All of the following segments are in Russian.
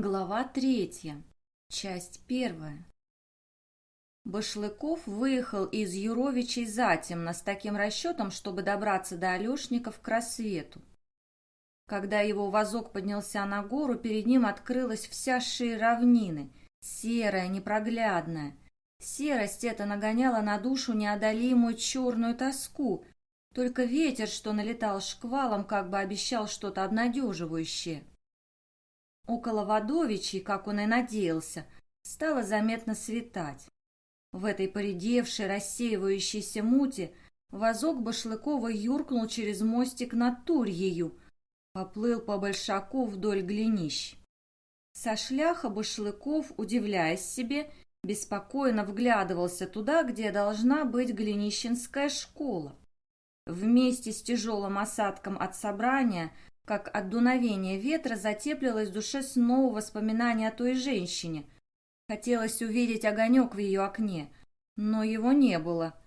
Глава третья. Часть первая. Башлыков выехал из Юровичей затемно с таким расчетом, чтобы добраться до Алешников к рассвету. Когда его вазок поднялся на гору, перед ним открылась вся шея равнины, серая, непроглядная. Серость эта нагоняла на душу неодолимую черную тоску, только ветер, что налетал шквалом, как бы обещал что-то обнадеживающее. Около Водовичей, как он и надеялся, стало заметно светать. В этой поредевшей, рассеивающейся муте вазок Башлыкова юркнул через мостик над Турьею, поплыл по большаку вдоль глинищ. Со шляха Башлыков, удивляясь себе, беспокойно вглядывался туда, где должна быть Глинищенская школа. Вместе с тяжелым осадком от собрания – как от дуновения ветра затеплилось в душе снова воспоминание о той женщине. Хотелось увидеть огонек в ее окне, но его не было.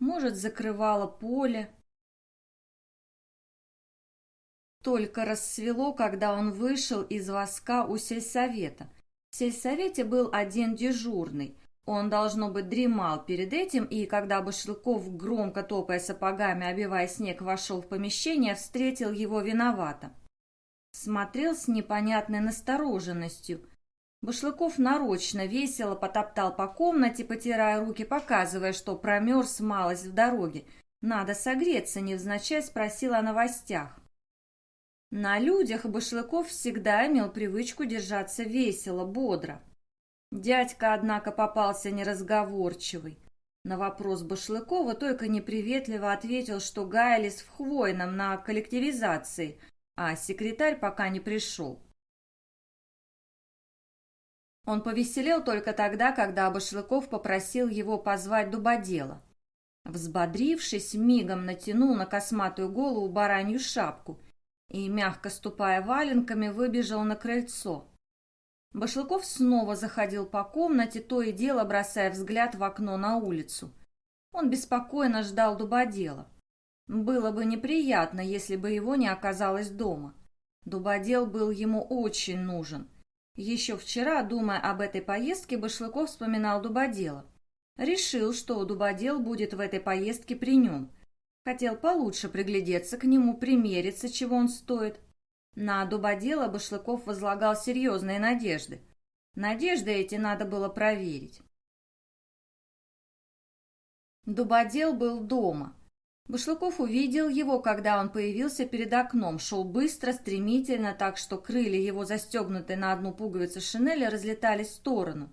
Может, закрывало поле. Только рассвело, когда он вышел из воска у сельсовета. В сельсовете был один дежурный. Он, должно быть, дремал перед этим, и когда Башлыков, громко топая сапогами, обивая снег, вошел в помещение, встретил его виновато. Смотрел с непонятной настороженностью. Башлыков нарочно весело потоптал по комнате, потирая руки, показывая, что промерз малость в дороге. «Надо согреться», — невзначай спросил о новостях. На людях Башлыков всегда имел привычку держаться весело, бодро. Дядька, однако, попался неразговорчивый. На вопрос Башлыкова только неприветливо ответил, что Гайлис в Хвойном на коллективизации, а секретарь пока не пришел. Он повеселел только тогда, когда Башлыков попросил его позвать дубодела. Взбодрившись, мигом натянул на косматую голову баранью шапку и, мягко ступая валенками, выбежал на крыльцо. Башлыков снова заходил по комнате, то и дело бросая взгляд в окно на улицу. Он беспокойно ждал дубодела. Было бы неприятно, если бы его не оказалось дома. Дубодел был ему очень нужен. Еще вчера, думая об этой поездке, Башлыков вспоминал дубодела. Решил, что дубодел будет в этой поездке при нем. Хотел получше приглядеться к нему, примериться, чего он стоит. На дубодела Башлыков возлагал серьезные надежды. Надежды эти надо было проверить. Дубодел был дома. Башлыков увидел его, когда он появился перед окном, шел быстро, стремительно, так что крылья его, застегнутые на одну пуговицу шинели, разлетались в сторону.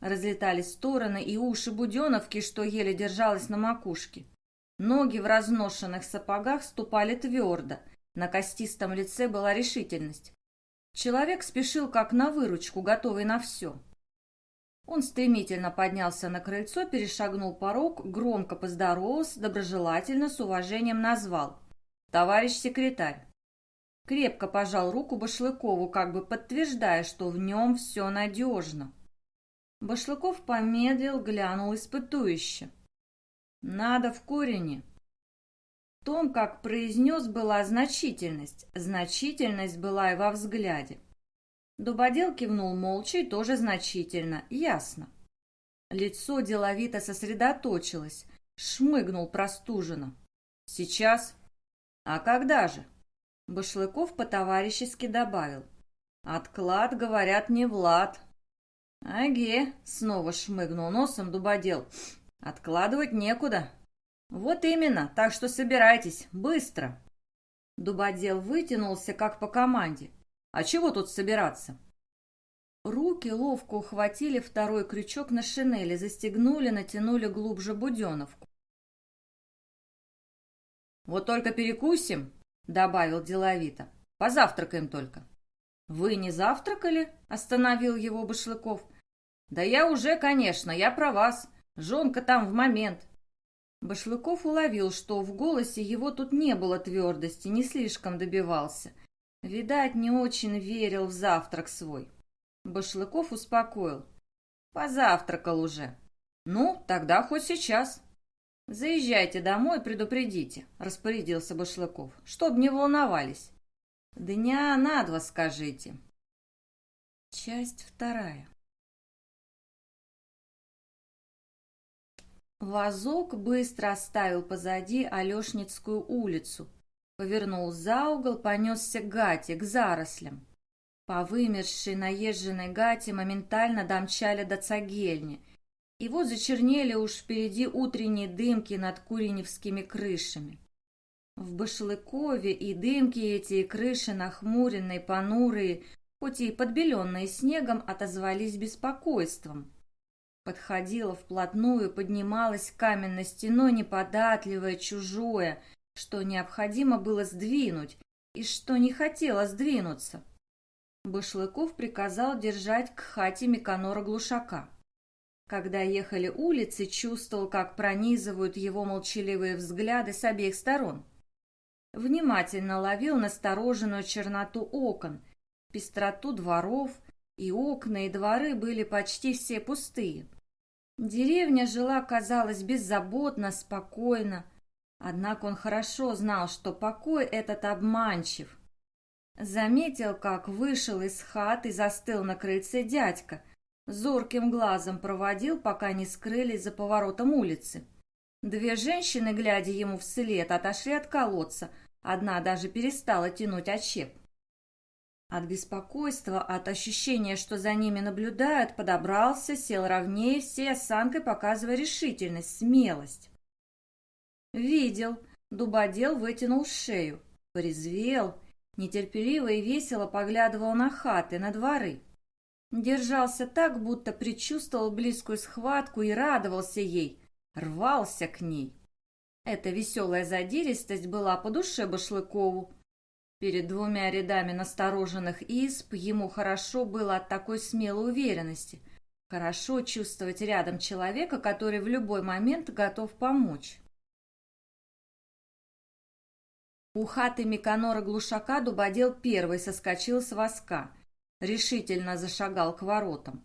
Разлетались в стороны и уши Буденовки, что еле держалась на макушке. Ноги в разношенных сапогах ступали твердо – на костистом лице была решительность. Человек спешил как на выручку, готовый на все. Он стремительно поднялся на крыльцо, перешагнул порог, громко поздоровался, доброжелательно, с уважением назвал. «Товарищ секретарь!» Крепко пожал руку Башлыкову, как бы подтверждая, что в нем все надежно. Башлыков помедлил, глянул испытующе. «Надо в корени!» Том, как произнес, была значительность. Значительность была и во взгляде. Дубодел кивнул молча и тоже значительно, ясно. Лицо деловито сосредоточилось, шмыгнул простуженно. «Сейчас? А когда же?» Башлыков по-товарищески добавил. «Отклад, говорят, не Влад». «Аге», — снова шмыгнул носом Дубодел. «Откладывать некуда, «Вот именно, так что собирайтесь, быстро!» Дубодел вытянулся, как по команде. «А чего тут собираться?» Руки ловко ухватили второй крючок на шинели, застегнули, натянули глубже буденовку. «Вот только перекусим», — добавил деловито. «Позавтракаем только». «Вы не завтракали?» — остановил его Башлыков. «Да я уже, конечно, я про вас. Жонка там в момент. Башлыков уловил, что в голосе его тут не было твердости, не слишком добивался. Видать, не очень верил в завтрак свой. Башлыков успокоил. «Позавтракал уже». «Ну, тогда хоть сейчас». «Заезжайте домой, предупредите», — распорядился Башлыков, — «чтоб не волновались». «Дня на два скажите». Часть вторая. Вазок быстро оставил позади Алешницкую улицу, повернул за угол, понесся к гате, к зарослям. По вымершей наезженной гате моментально домчали до цагельни, и вот зачернели уж впереди утренние дымки над Куреневскими крышами. В Башлыкове и дымки эти, и крыши нахмуренные, понурые, хоть и подбеленные снегом, отозвались беспокойством. Подходила вплотную, поднималась каменной стеной неподатливое, чужое, что необходимо было сдвинуть и что не хотела сдвинуться. Башлыков приказал держать к хате Миконора Глушака. Когда ехали улицы, чувствовал, как пронизывают его молчаливые взгляды с обеих сторон. Внимательно ловил настороженную черноту окон – пестроту дворов, и окна, и дворы были почти все пустые. Деревня жила, казалось, беззаботно, спокойно. Однако он хорошо знал, что покой этот обманчив. Заметил, как вышел из хаты и застыл на крыльце дядька. Зорким глазом проводил, пока не скрылись за поворотом улицы. Две женщины, глядя ему вслед, отошли от колодца. Одна даже перестала тянуть очеп. От беспокойства, от ощущения, что за ними наблюдают, подобрался, сел ровнее, всей осанкой показывая решительность, смелость. Видел, дубодел вытянул шею, порезвел, нетерпеливо и весело поглядывал на хаты, на дворы. Держался так, будто предчувствовал близкую схватку и радовался ей, рвался к ней. Эта веселая задиристость была по душе Башлыкову, Перед двумя рядами настороженных исп ему хорошо было от такой смелой уверенности. Хорошо чувствовать рядом человека, который в любой момент готов помочь. У хаты Миконора Глушака Дубодел первый соскочил с воска, решительно зашагал к воротам.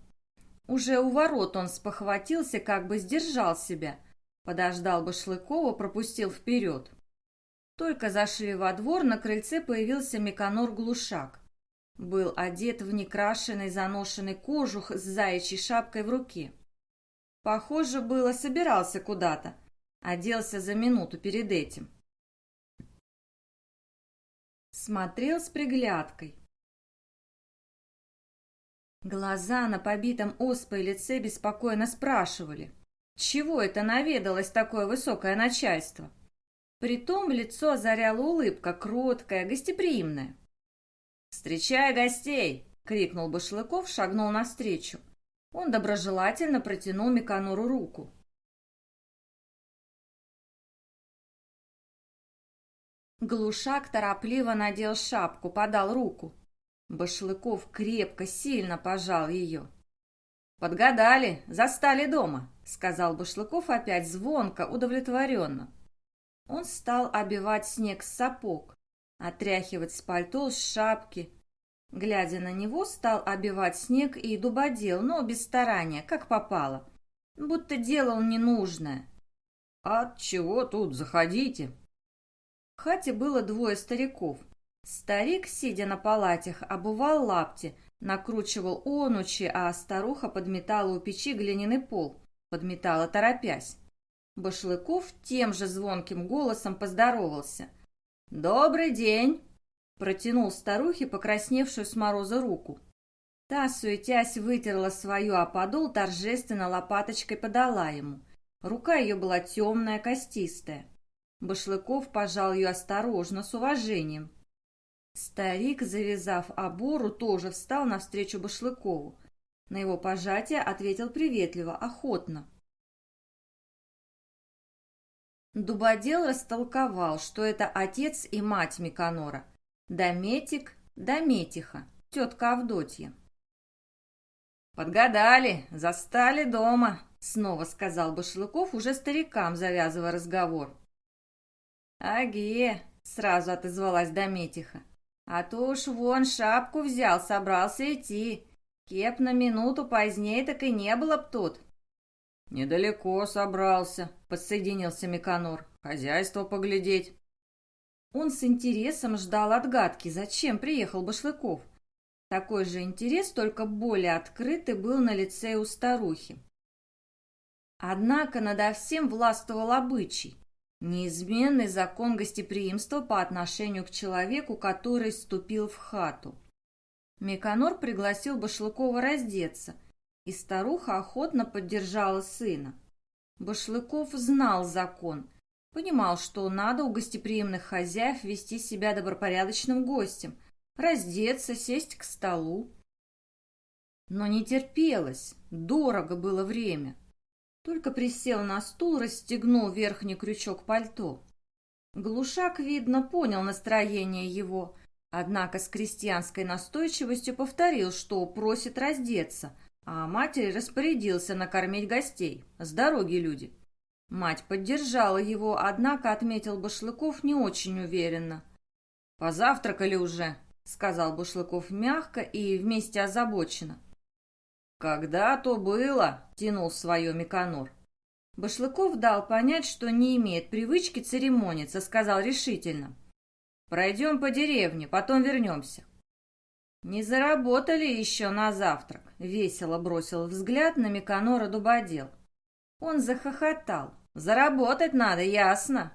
Уже у ворот он спохватился, как бы сдержал себя. Подождал Башлыкова, пропустил вперед. Только зашли во двор, на крыльце появился Меканор Глушак. Был одет в некрашенный заношенный кожух с заячьей шапкой в руке. Похоже, было, собирался куда-то. Оделся за минуту перед этим. Смотрел с приглядкой. Глаза на побитом оспой лице беспокойно спрашивали, чего это наведалось такое высокое начальство? Притом лицо озаряла улыбка, кроткая, гостеприимная. «Встречай гостей!» — крикнул Башлыков, шагнул навстречу. Он доброжелательно протянул Микануру руку. Глушак торопливо надел шапку, подал руку. Башлыков крепко, сильно пожал ее. «Подгадали, застали дома», — сказал Башлыков опять звонко, удовлетворенно. Он стал обивать снег с сапог, отряхивать с пальто, с шапки. Глядя на него, стал обивать снег и дубодел, но без старания, как попало. Будто делал ненужное. «От чего тут? Заходите!» В хате было двое стариков. Старик, сидя на палатях, обувал лапти, накручивал онучи, а старуха подметала у печи глиняный пол, подметала торопясь. Башлыков тем же звонким голосом поздоровался. «Добрый день!» Протянул старухе покрасневшую с мороза руку. Та, суетясь, вытерла свою, а подол торжественно лопаточкой подала ему. Рука ее была темная, костистая. Башлыков пожал ее осторожно, с уважением. Старик, завязав обору, тоже встал навстречу Башлыкову. На его пожатие ответил приветливо, охотно. Дубодел растолковал, что это отец и мать Миконора. Дометик, Дометиха, тетка Авдотья. «Подгадали, застали дома», — снова сказал Башлыков, уже старикам завязывая разговор. «Аге», — сразу отозвалась Дометиха, — «а то уж вон шапку взял, собрался идти. Кеп на минуту позднее так и не было б тут». «Недалеко собрался», — подсоединился Миканор. «Хозяйство поглядеть». Он с интересом ждал отгадки, зачем приехал Башлыков. Такой же интерес, только более открытый, был на лице у старухи. Однако надо всем властвовал обычай, неизменный закон гостеприимства по отношению к человеку, который ступил в хату. Меканор пригласил Башлыкова раздеться, и старуха охотно поддержала сына. Башлыков знал закон, понимал, что надо у гостеприимных хозяев вести себя добропорядочным гостем, раздеться, сесть к столу. Но не терпелось, дорого было время. Только присел на стул, расстегнул верхний крючок пальто. Глушак, видно, понял настроение его, однако с крестьянской настойчивостью повторил, что просит раздеться, а матери распорядился накормить гостей. С дороги люди. Мать поддержала его, однако отметил Башлыков не очень уверенно. «Позавтракали уже», — сказал Башлыков мягко и вместе озабоченно. «Когда то было?» — тянул свое Миконор. Башлыков дал понять, что не имеет привычки церемониться, сказал решительно. «Пройдем по деревне, потом вернемся». «Не заработали еще на завтрак?» — весело бросил взгляд на Миконора Дубодел. Он захохотал. «Заработать надо, ясно?»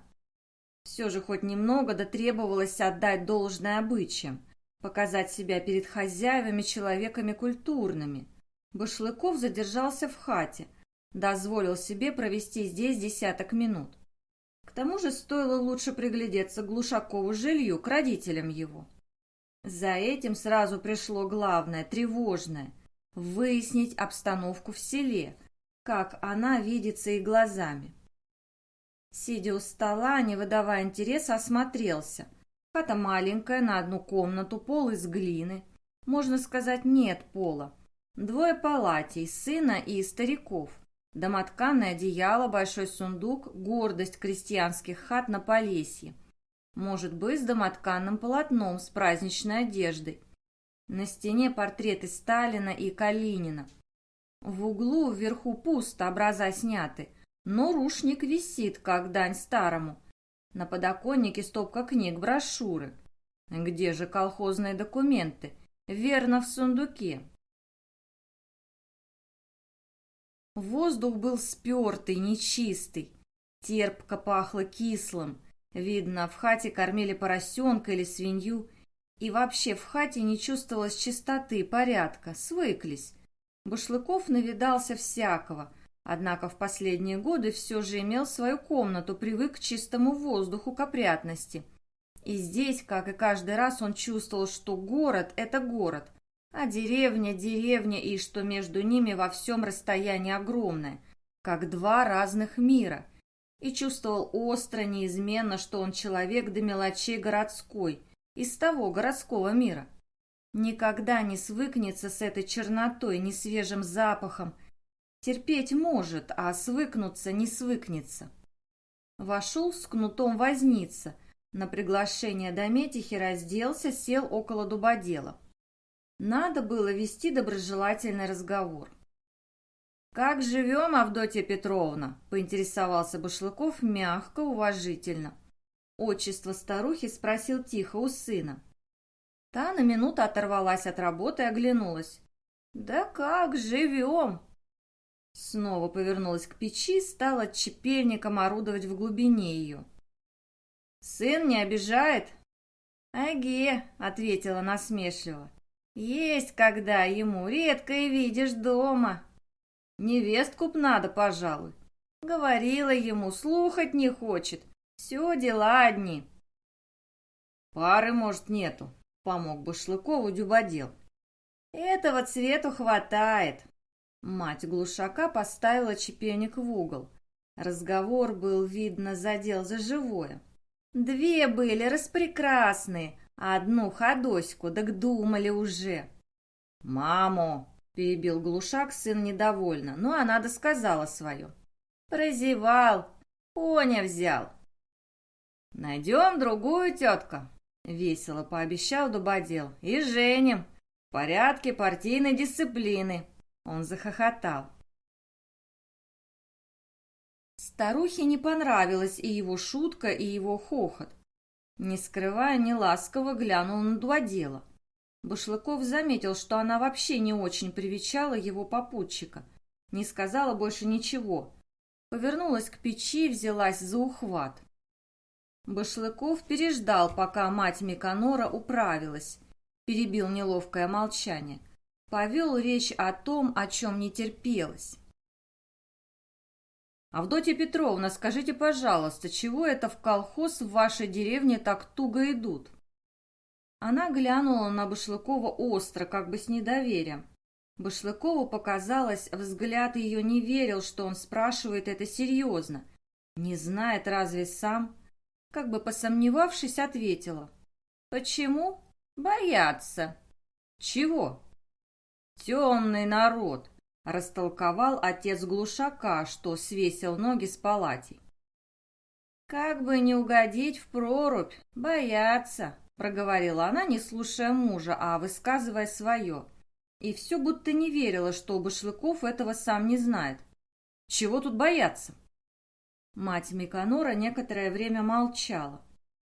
Все же хоть немного дотребовалось отдать должное обычаям, показать себя перед хозяевами человеками культурными. Башлыков задержался в хате, дозволил себе провести здесь десяток минут. К тому же стоило лучше приглядеться к Глушакову жилью, к родителям его. За этим сразу пришло главное, тревожное – выяснить обстановку в селе, как она видится и глазами. Сидя у стола, не выдавая интереса, осмотрелся. Хата маленькая, на одну комнату, пол из глины. Можно сказать, нет пола. Двое палатей, сына и стариков. Домотканное одеяло, большой сундук, гордость крестьянских хат на Полесье. Может быть, с домотканным полотном, с праздничной одеждой. На стене портреты Сталина и Калинина. В углу вверху пусто, образа сняты, но рушник висит, как дань старому. На подоконнике стопка книг, брошюры. Где же колхозные документы? Верно, в сундуке. Воздух был спертый, нечистый. Терпко пахло кислым. Видно, в хате кормили поросенка или свинью. И вообще в хате не чувствовалось чистоты, порядка. Свыклись. Башлыков навидался всякого. Однако в последние годы все же имел свою комнату, привык к чистому воздуху, к опрятности. И здесь, как и каждый раз, он чувствовал, что город – это город, а деревня, деревня, и что между ними во всем расстояние огромное, как два разных мира. И чувствовал остро, неизменно, что он человек до мелочей городской, из того городского мира. Никогда не свыкнется с этой чернотой, ни свежим запахом. Терпеть может, а свыкнуться не свыкнется. Вошел с кнутом возница. На приглашение Дометихи разделся, сел около дубодела. Надо было вести доброжелательный разговор. «Как живем, Авдотья Петровна?» – поинтересовался Башлыков мягко, уважительно. Отчество старухи спросил тихо у сына. Та на минуту оторвалась от работы и оглянулась. «Да как живем?» Снова повернулась к печи, стала чепельником орудовать в глубине ее. «Сын не обижает?» «Аге», — ответила насмешливо. Есть когда ему, редко и видишь дома. Невестку б надо, пожалуй. Говорила ему, слухать не хочет. Все дела одни. Пары, может, нету, помог Башлыкову дюбодел. Этого цвету хватает. Мать глушака поставила чепельник в угол. Разговор был, видно, задел за живое. Две были распрекрасные, Одну ходоську, так думали уже. «Маму!» — перебил глушак, сын недовольно, но она досказала свое. «Прозевал, коня взял». «Найдем другую тетка», — весело пообещал Дубодел, — «и женим. В порядке партийной дисциплины». Он захохотал. Старухе не понравилась и его шутка, и его хохот. Не скрывая, неласково глянул на Дуодела. Башлыков заметил, что она вообще не очень привечала его попутчика. Не сказала больше ничего. Повернулась к печи и взялась за ухват. Башлыков переждал, пока мать Миканора управилась. Перебил неловкое молчание. Повел речь о том, о чем не терпелось. «Авдотья Петровна, скажите, пожалуйста, чего это в колхоз в вашей деревне так туго идут?» Она глянула на Башлыкова остро, как бы с недоверием. Башлыкову показалось, взгляд ее не верил, что он спрашивает это серьезно. Не знает разве сам? Как бы посомневавшись, ответила. «Почему? Боятся». «Чего?» «Темный народ. Растолковал отец глушака, что свесил ноги с палатей. «Как бы не угодить в прорубь, бояться», — проговорила она, не слушая мужа, а высказывая свое. И все будто не верила, что Башлыков этого сам не знает. «Чего тут бояться?» Мать Миканора некоторое время молчала.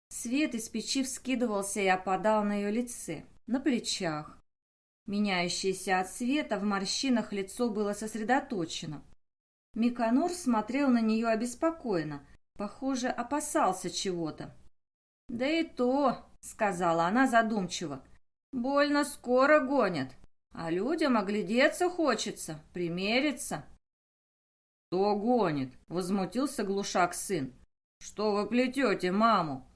Свет из печи вскидывался и опадал на ее лице, на плечах, Меняющееся от света в морщинах лицо было сосредоточено. Миканор смотрел на нее обеспокоенно, похоже, опасался чего-то. «Да и то», — сказала она задумчиво, — «больно скоро гонят, а людям оглядеться хочется, примериться». «Кто гонит?» — возмутился глушак сын. «Что вы плетете маму?»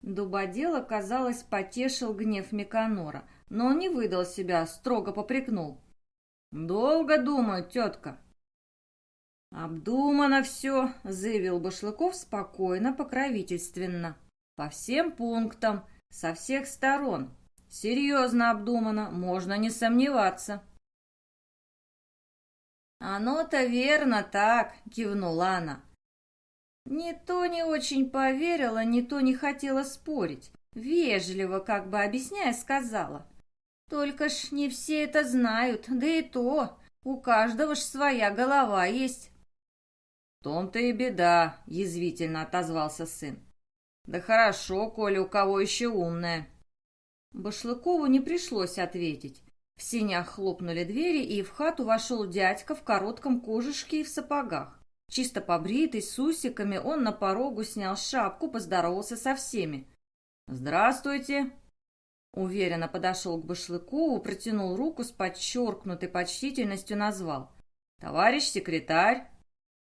Дубодел, казалось, потешил гнев Миканора — но он не выдал себя, строго попрекнул. «Долго думаю, тетка». «Обдумано все», — заявил Башлыков спокойно, покровительственно. «По всем пунктам, со всех сторон. Серьезно обдумано, можно не сомневаться». «Оно-то верно так», — кивнула она. Не то не очень поверила, не то не хотела спорить. Вежливо, как бы объясняя, сказала. Только ж не все это знают, да и то, у каждого ж своя голова есть. В том-то и беда, язвительно отозвался сын. Да хорошо, коли у кого еще умная. Башлыкову не пришлось ответить. В синях хлопнули двери, и в хату вошел дядька в коротком кожушке и в сапогах. Чисто побритый, с усиками, он на порогу снял шапку, поздоровался со всеми. «Здравствуйте!» Уверенно подошел к Башлыкову, протянул руку с подчеркнутой почтительностью, назвал. «Товарищ секретарь!»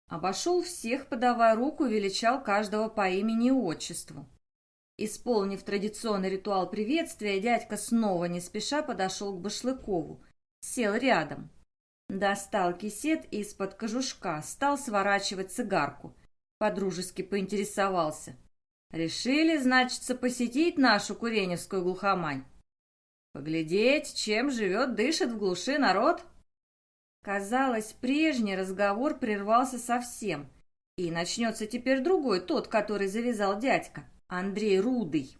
Обошел всех, подавая руку, величал каждого по имени и отчеству. Исполнив традиционный ритуал приветствия, дядька снова не спеша подошел к Башлыкову. Сел рядом. Достал кисет из-под кожушка, стал сворачивать цигарку. Подружески поинтересовался – Решили, значится, посетить нашу Куреневскую глухомань. Поглядеть, чем живет, дышит в глуши народ. Казалось, прежний разговор прервался совсем, и начнется теперь другой, тот, который завязал дядька, Андрей Рудый.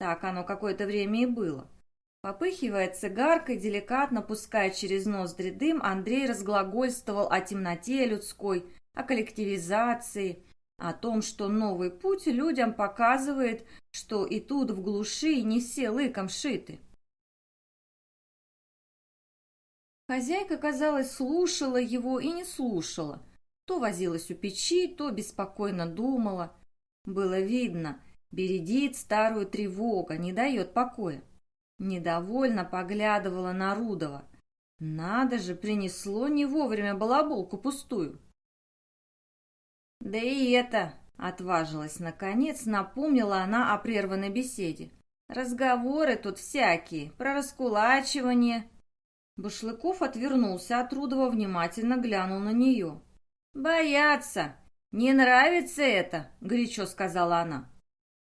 Так оно какое-то время и было. Попыхивая цигаркой, деликатно пуская через ноздри дым, Андрей разглагольствовал о темноте людской, о коллективизации, о том, что новый путь людям показывает, что и тут в глуши не все лыком шиты. Хозяйка, казалось, слушала его и не слушала. То возилась у печи, то беспокойно думала. Было видно, бередит старую тревога, не дает покоя. Недовольно поглядывала на Рудова. Надо же, принесло не вовремя балаболку пустую. Да и это, отважилась наконец, напомнила она о прерванной беседе. Разговоры тут всякие, про раскулачивание. Башлыков отвернулся от Рудова, внимательно глянул на нее. «Боятся! Не нравится это!» — горячо сказала она.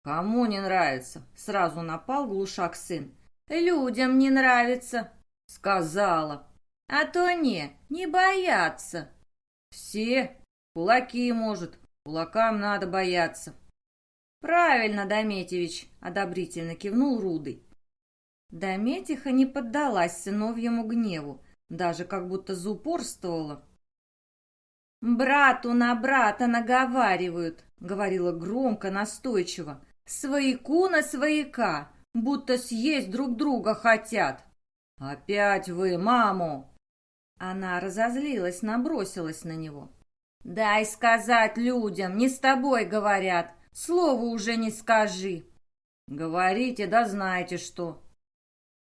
«Кому не нравится?» — сразу напал глушак сын. «Людям не нравится!» — сказала. «А то не, не боятся!» «Все Кулаки, может. Кулакам надо бояться. Правильно, Дометьевич, одобрительно кивнул Рудый. Дометиха не поддалась сыновьему гневу, даже как будто заупорствовала. «Брату на брата наговаривают», — говорила громко, настойчиво. «Свояку на свояка. будто съесть друг друга хотят. Опять вы маму!» Она разозлилась, набросилась на него. «Дай сказать людям, не с тобой говорят, слова уже не скажи». «Говорите, да знаете что».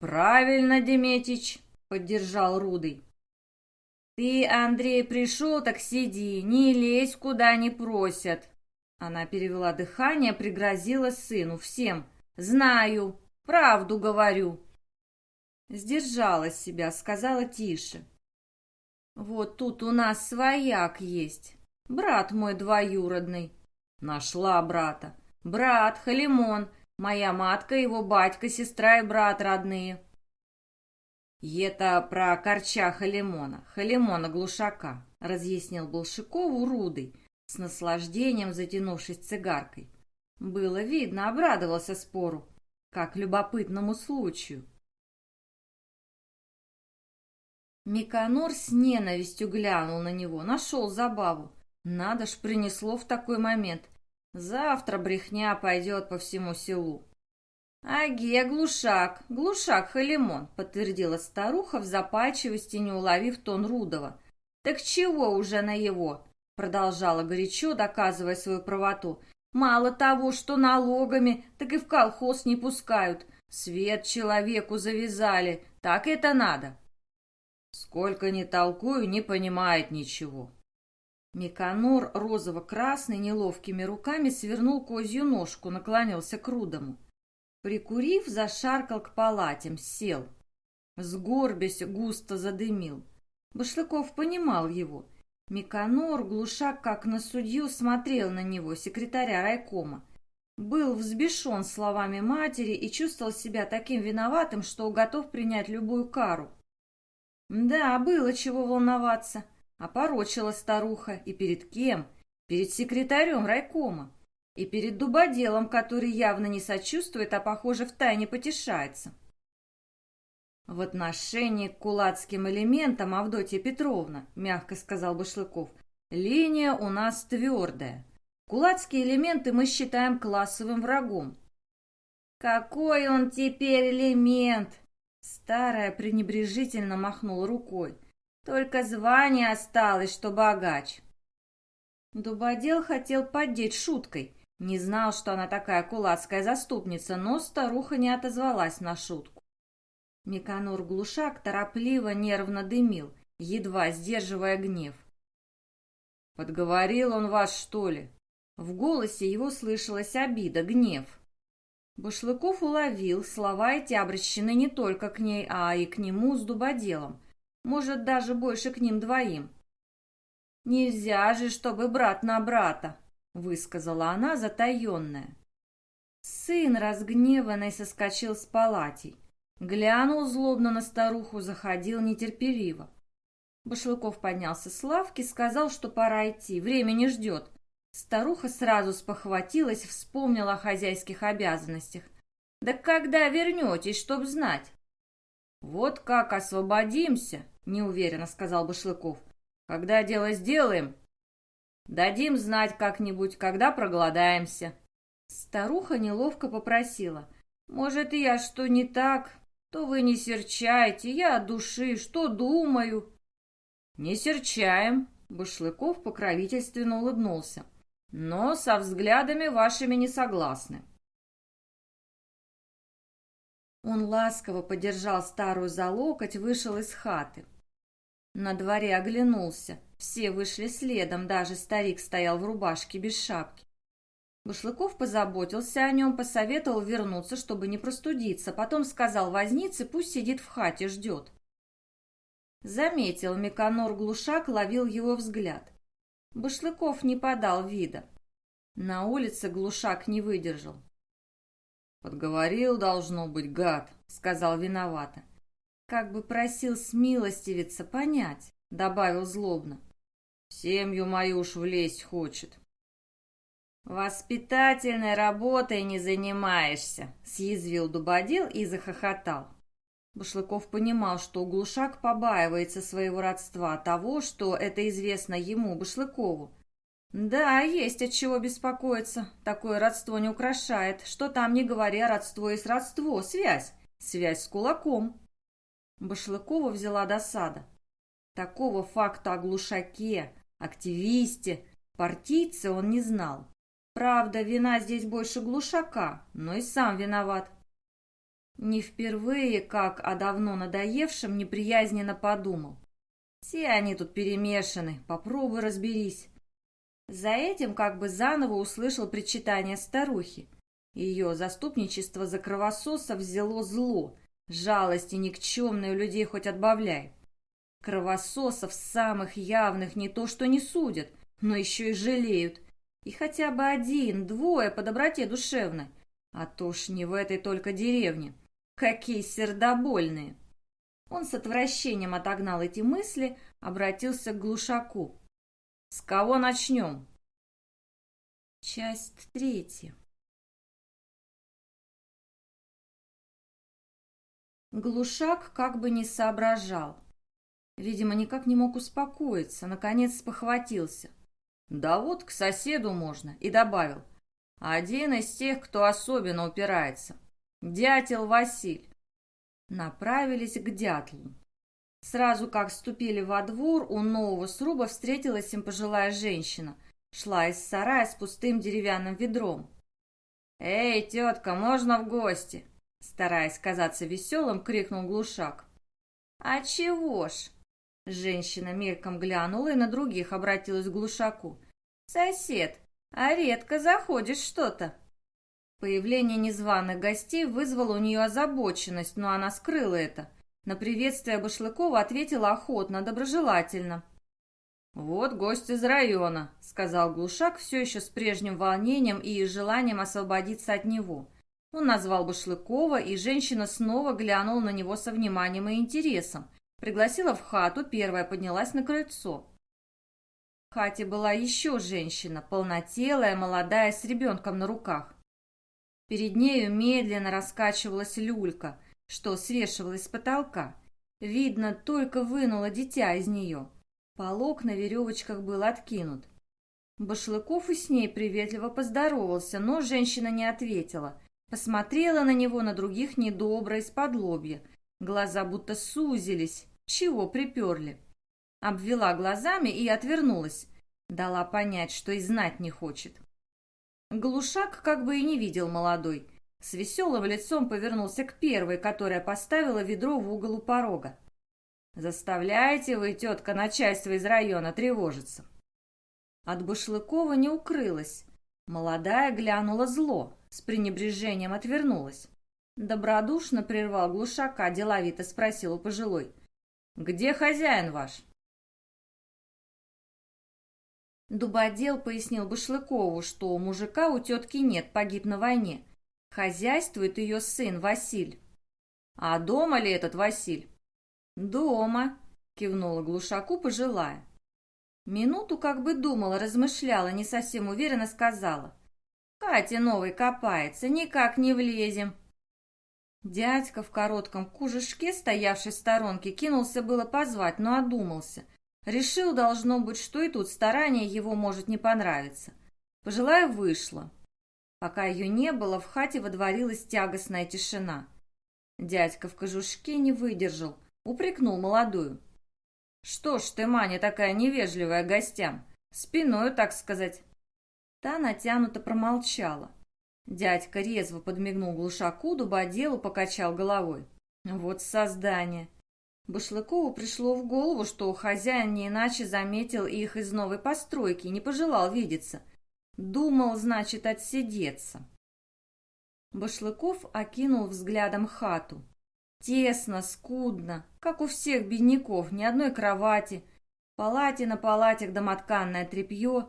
«Правильно, Деметич», — поддержал Рудый. «Ты, Андрей, пришел, так сиди, не лезь, куда не просят». Она перевела дыхание, пригрозила сыну, всем. «Знаю, правду говорю». Сдержала себя, сказала тише. «Вот тут у нас свояк есть, брат мой двоюродный». Нашла брата. «Брат, Халимон, моя матка, его батька, сестра и брат родные». «Это про корча Халимона, Халимона Глушака», — разъяснил Болшикову Рудый, с наслаждением затянувшись цигаркой. Было видно, обрадовался спору, как любопытному случаю. Миканор с ненавистью глянул на него, нашел забаву. Надо ж, принесло в такой момент. Завтра брехня пойдет по всему селу. «Аге, глушак, глушак Халимон», — подтвердила старуха в запальчивости, не уловив тон Рудова. «Так чего уже на его?» — продолжала горячо, доказывая свою правоту. «Мало того, что налогами, так и в колхоз не пускают. Свет человеку завязали, так это надо». Сколько ни толкую, не понимает ничего. Миканор розово-красный неловкими руками свернул козью ножку, наклонился к Рудому. Прикурив, зашаркал к палатям, сел. Сгорбясь, густо задымил. Башлыков понимал его. Миканор, глушак, как на судью, смотрел на него, секретаря райкома. Был взбешен словами матери и чувствовал себя таким виноватым, что готов принять любую кару. Да, было чего волноваться. Опорочила старуха. И перед кем? Перед секретарем райкома. И перед дубоделом, который явно не сочувствует, а, похоже, втайне потешается. В отношении к кулацким элементам, Авдотья Петровна, мягко сказал Башлыков, линия у нас твердая. Кулацкие элементы мы считаем классовым врагом. Какой он теперь элемент? Старая пренебрежительно махнула рукой. Только звание осталось, что богач. Дубодел хотел поддеть шуткой. Не знал, что она такая кулацкая заступница, но старуха не отозвалась на шутку. Миканур Глушак торопливо, нервно дымил, едва сдерживая гнев. «Подговорил он вас, что ли?» В голосе его слышалась обида, гнев. Башлыков уловил, слова эти обращены не только к ней, а и к нему с дубоделом. Может, даже больше к ним двоим. «Нельзя же, чтобы брат на брата», — высказала она затаенная. Сын, разгневанный, соскочил с палатей. Глянул злобно на старуху, заходил нетерпеливо. Башлыков поднялся с лавки, сказал, что пора идти, время не ждет. Старуха сразу спохватилась, вспомнила о хозяйских обязанностях. «Да когда вернетесь, чтоб знать?» «Вот как освободимся», — неуверенно сказал Башлыков. «Когда дело сделаем, дадим знать как-нибудь, когда проголодаемся». Старуха неловко попросила. «Может, я что не так? То вы не серчайте, я от души, что думаю?» «Не серчаем», — Башлыков покровительственно улыбнулся но со взглядами вашими не согласны. Он ласково подержал старую за локоть, вышел из хаты. На дворе оглянулся. Все вышли следом, даже старик стоял в рубашке без шапки. Башлыков позаботился о нем, посоветовал вернуться, чтобы не простудиться, потом сказал вознице, пусть сидит в хате, ждет. Заметил, Меканор Глушак ловил его взгляд. Башлыков не подал вида. На улице глушак не выдержал. «Подговорил, должно быть, гад», — сказал виновато. Как бы просил смилостивиться, понять, — добавил злобно. «В семью мою уж влезть хочет». «Воспитательной работой не занимаешься», — съязвил Дубодил и захохотал. Башлыков понимал, что Глушак побаивается своего родства, того, что это известно ему, Башлыкову. Да, есть от чего беспокоиться. Такое родство не украшает. Что там не говоря, родство есть родство, связь. Связь с кулаком. Башлыкова взяла досада. Такого факта о глушаке, активисте, партийце он не знал. Правда, вина здесь больше глушака, но и сам виноват. Не впервые, как о давно надоевшем, неприязненно подумал. Все они тут перемешаны, попробуй разберись. За этим как бы заново услышал причитание старухи. Ее заступничество за кровососа взяло зло, жалости никчемной у людей хоть отбавляй. Кровососов самых явных не то что не судят, но еще и жалеют. И хотя бы один, двое по доброте душевной. А то ж не в этой только деревне. Какие сердобольные! Он с отвращением отогнал эти мысли, обратился к глушаку. «С кого начнем?» Часть третья. Глушак как бы не соображал. Видимо, никак не мог успокоиться, наконец спохватился. «Да вот, к соседу можно», и добавил. «Один из тех, кто особенно упирается. Дятел Василь». Направились к дятлу. Сразу как вступили во двор, у нового сруба встретилась им пожилая женщина. Шла из сарая с пустым деревянным ведром. «Эй, тетка, можно в гости?» Стараясь казаться веселым, крикнул глушак. «А чего ж?» Женщина мельком глянула и на других обратилась к глушаку. «Сосед, а редко заходишь что-то». Появление незваных гостей вызвало у нее озабоченность, но она скрыла это. На приветствие Башлыкова ответила охотно, доброжелательно. «Вот гость из района», — сказал Глушак все еще с прежним волнением и желанием освободиться от него. Он назвал Башлыкова, и женщина снова глянула на него со вниманием и интересом. Пригласила в хату, первая поднялась на крыльцо. В хате была еще женщина, полнотелая, молодая, с ребенком на руках. Перед нею медленно раскачивалась люлька что свешивалось с потолка. Видно, только вынуло дитя из нее. Полок на веревочках был откинут. Башлыков и с ней приветливо поздоровался, но женщина не ответила. Посмотрела на него, на других недобро, из-под лобья. Глаза будто сузились. Чего приперли? Обвела глазами и отвернулась. Дала понять, что и знать не хочет. Глушак как бы и не видел молодой. С веселым лицом повернулся к первой, которая поставила ведро в угол у порога. «Заставляете вы, тетка, начальство из района тревожиться?» От Башлыкова не укрылась. Молодая глянула зло, с пренебрежением отвернулась. Добродушно прервал глушака, деловито спросил у пожилой. «Где хозяин ваш?» Дубодел пояснил Башлыкову, что у мужика у тетки нет, погиб на войне. Хозяйствует ее сын Василь. А дома ли этот Василь? Дома, кивнула глушаку пожилая. Минуту как бы думала, размышляла, не совсем уверенно сказала. Катя новый копается, никак не влезем. Дядька в коротком кужешке, стоявший в сторонке, кинулся было позвать, но одумался. Решил, должно быть, что и тут старание его может не понравиться. Пожилая вышла. Пока ее не было, в хате водворилась тягостная тишина. Дядька в кожушке не выдержал, упрекнул молодую. «Что ж ты, Маня, такая невежливая гостям? Спиною, так сказать». Та натянуто промолчала. Дядька резво подмигнул глушаку, дубоделу покачал головой. Вот создание. Башлыкову пришло в голову, что хозяин не иначе заметил их из новой постройки и не пожелал видеться – Думал, значит, отсидеться. Башлыков окинул взглядом хату. Тесно, скудно, как у всех бедняков, ни одной кровати. Палате на палатях домотканное тряпье.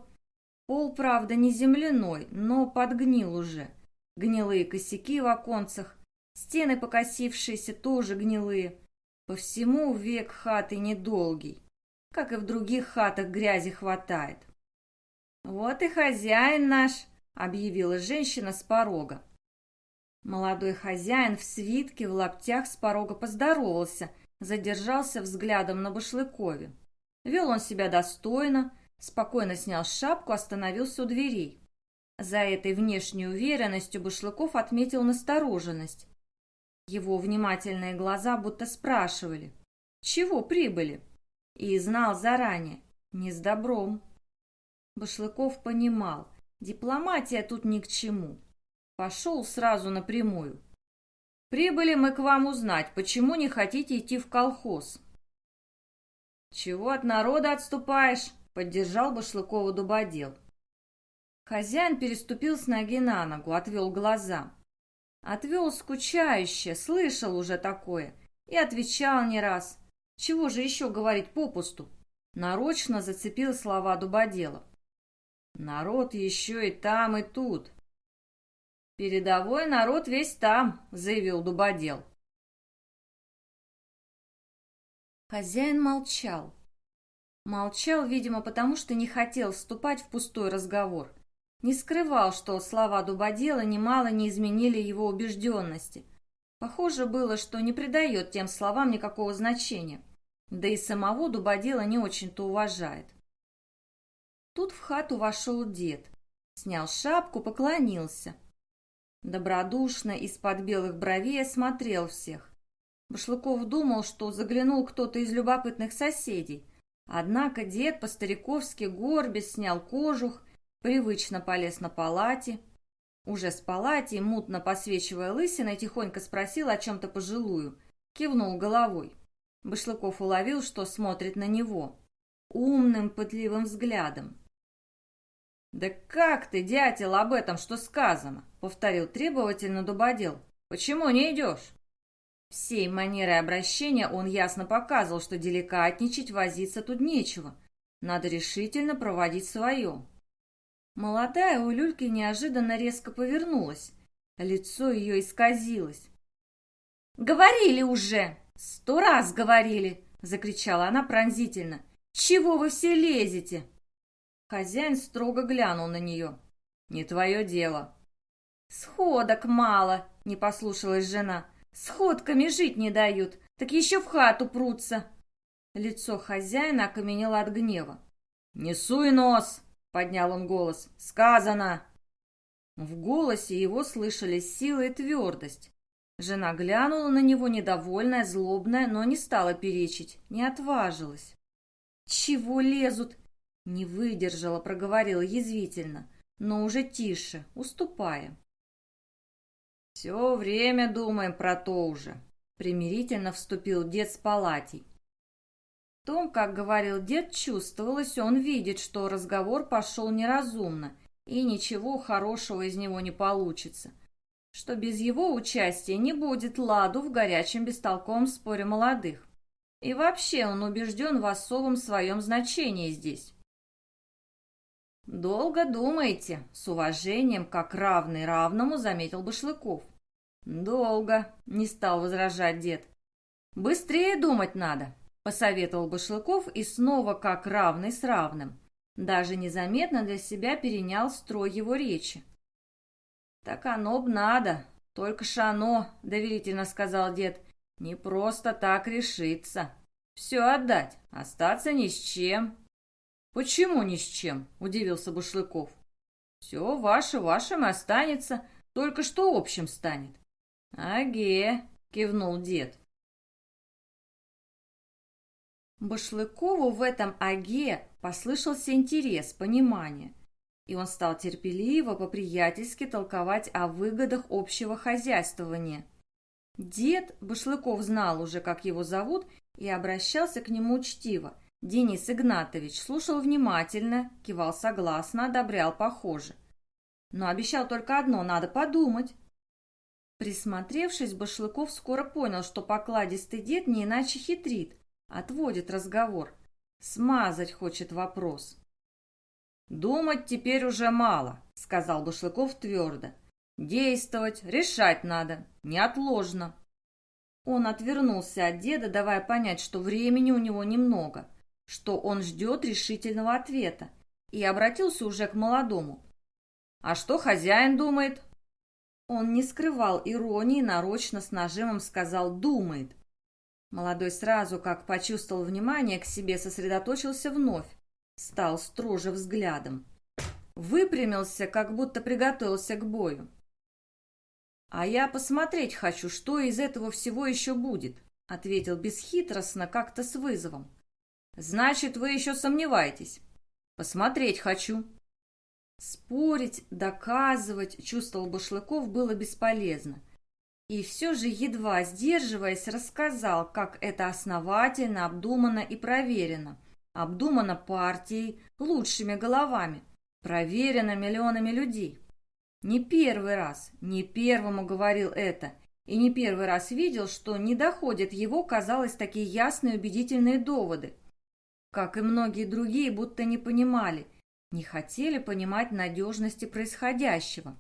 Пол, правда, не земляной, но подгнил уже. Гнилые косяки в оконцах, стены покосившиеся тоже гнилые. По всему век хаты недолгий. Как и в других хатах грязи хватает. «Вот и хозяин наш», — объявила женщина с порога. Молодой хозяин в свитке, в лаптях с порога поздоровался, задержался взглядом на Башлыкове. Вел он себя достойно, Спокойно снял шапку, остановился у дверей. За этой внешней уверенностью Башлыков отметил настороженность. Его внимательные глаза будто спрашивали, чего прибыли, и знал заранее, не с добром. Башлыков понимал, дипломатия тут ни к чему. Пошел сразу напрямую. «Прибыли мы к вам узнать, почему не хотите идти в колхоз». «Чего от народа отступаешь?» — поддержал Башлыкова дубодел. Хозяин переступил с ноги на ногу, отвел глаза. Отвел скучающе, слышал уже такое и отвечал не раз. Чего же еще говорить попусту? Нарочно зацепил слова дубодела. Народ еще и там, и тут. Передовой народ весь там, заявил дубодел. Хозяин молчал. Молчал, видимо, потому что не хотел вступать в пустой разговор. Не скрывал, что слова дубодела немало не изменили его убежденности. Похоже было, что не придает тем словам никакого значения. Да и самого дубодела не очень-то уважает. Тут в хату вошел дед. Снял шапку, поклонился. Добродушно из-под белых бровей осмотрел всех. Башлыков думал, что заглянул кто-то из любопытных соседей. Однако дед по-стариковски горбясь снял кожух, привычно полез на палате. Уже с палати, мутно посвечивая лысиной, тихонько спросил о чем-то пожилую. Кивнул головой. Башлыков уловил, что смотрит на него. Умным, пытливым взглядом. «Да как ты, дятел, об этом что сказано?» — повторил требовательно Дубодел. «Почему не идешь?» Всей манерой обращения он ясно показывал, что деликатничать, возиться тут нечего. Надо решительно проводить свое. Молодая у люльки неожиданно резко повернулась. Лицо ее исказилось. «Говорили уже! Сто раз говорили!» — закричала она пронзительно. «Чего вы все лезете?» Хозяин строго глянул на нее. «Не твое дело». «Сходок мало», — не послушалась жена. «Сходками жить не дают, так еще в хату прутся». Лицо хозяина окаменело от гнева. «Не суй нос!» — поднял он голос. «Сказано!» В голосе его слышались сила и твердость. Жена глянула на него недовольная, злобная, но не стала перечить, не отважилась. «Чего лезут? Не выдержала, проговорила язвительно, но уже тише, уступая. «Все время думаем про то уже», — примирительно вступил дед с палатей. В том, как говорил дед, чувствовалось, он видит, что разговор пошел неразумно, и ничего хорошего из него не получится, что без его участия не будет ладу в горячем бестолковом споре молодых. И вообще он убежден в особом своем значении здесь. «Долго думаете?» — с уважением, как равный равному, заметил Башлыков. «Долго», — не стал возражать дед. «Быстрее думать надо», — посоветовал Башлыков и снова как равный с равным. Даже незаметно для себя перенял строй его речи. «Так оно б надо, только ж оно», — доверительно сказал дед, — «не просто так решиться. Все отдать, остаться ни с чем». «Почему ни с чем?» – удивился Бушлыков. «Все ваше вашим останется, только что общим станет». «Аге!» – кивнул дед. Башлыкову в этом «аге» послышался интерес, понимание, и он стал терпеливо, по-приятельски толковать о выгодах общего хозяйствования. Дед, Башлыков знал уже, как его зовут, и обращался к нему учтиво – Денис Игнатович слушал внимательно, кивал согласно, одобрял похоже. Но обещал только одно – надо подумать. Присмотревшись, Башлыков скоро понял, что покладистый дед не иначе хитрит, отводит разговор, смазать хочет вопрос. «Думать теперь уже мало», — сказал Башлыков твердо. «Действовать, решать надо, неотложно». Он отвернулся от деда, давая понять, что времени у него немного что он ждет решительного ответа, и обратился уже к молодому. «А что хозяин думает?» Он не скрывал иронии, нарочно с нажимом сказал «думает». Молодой сразу, как почувствовал внимание к себе, сосредоточился вновь. стал строже взглядом. Выпрямился, как будто приготовился к бою. «А я посмотреть хочу, что из этого всего еще будет», — ответил бесхитростно, как-то с вызовом. «Значит, вы еще сомневаетесь. Посмотреть хочу». Спорить, доказывать, чувствовал Башлыков, было бесполезно. И все же, едва сдерживаясь, рассказал, как это основательно, обдумано и проверено. Обдумано партией, лучшими головами, проверено миллионами людей. Не первый раз, не первому говорил это, и не первый раз видел, что не доходят его, казалось, такие ясные убедительные доводы. Как и многие другие, будто не понимали, не хотели понимать надежности происходящего.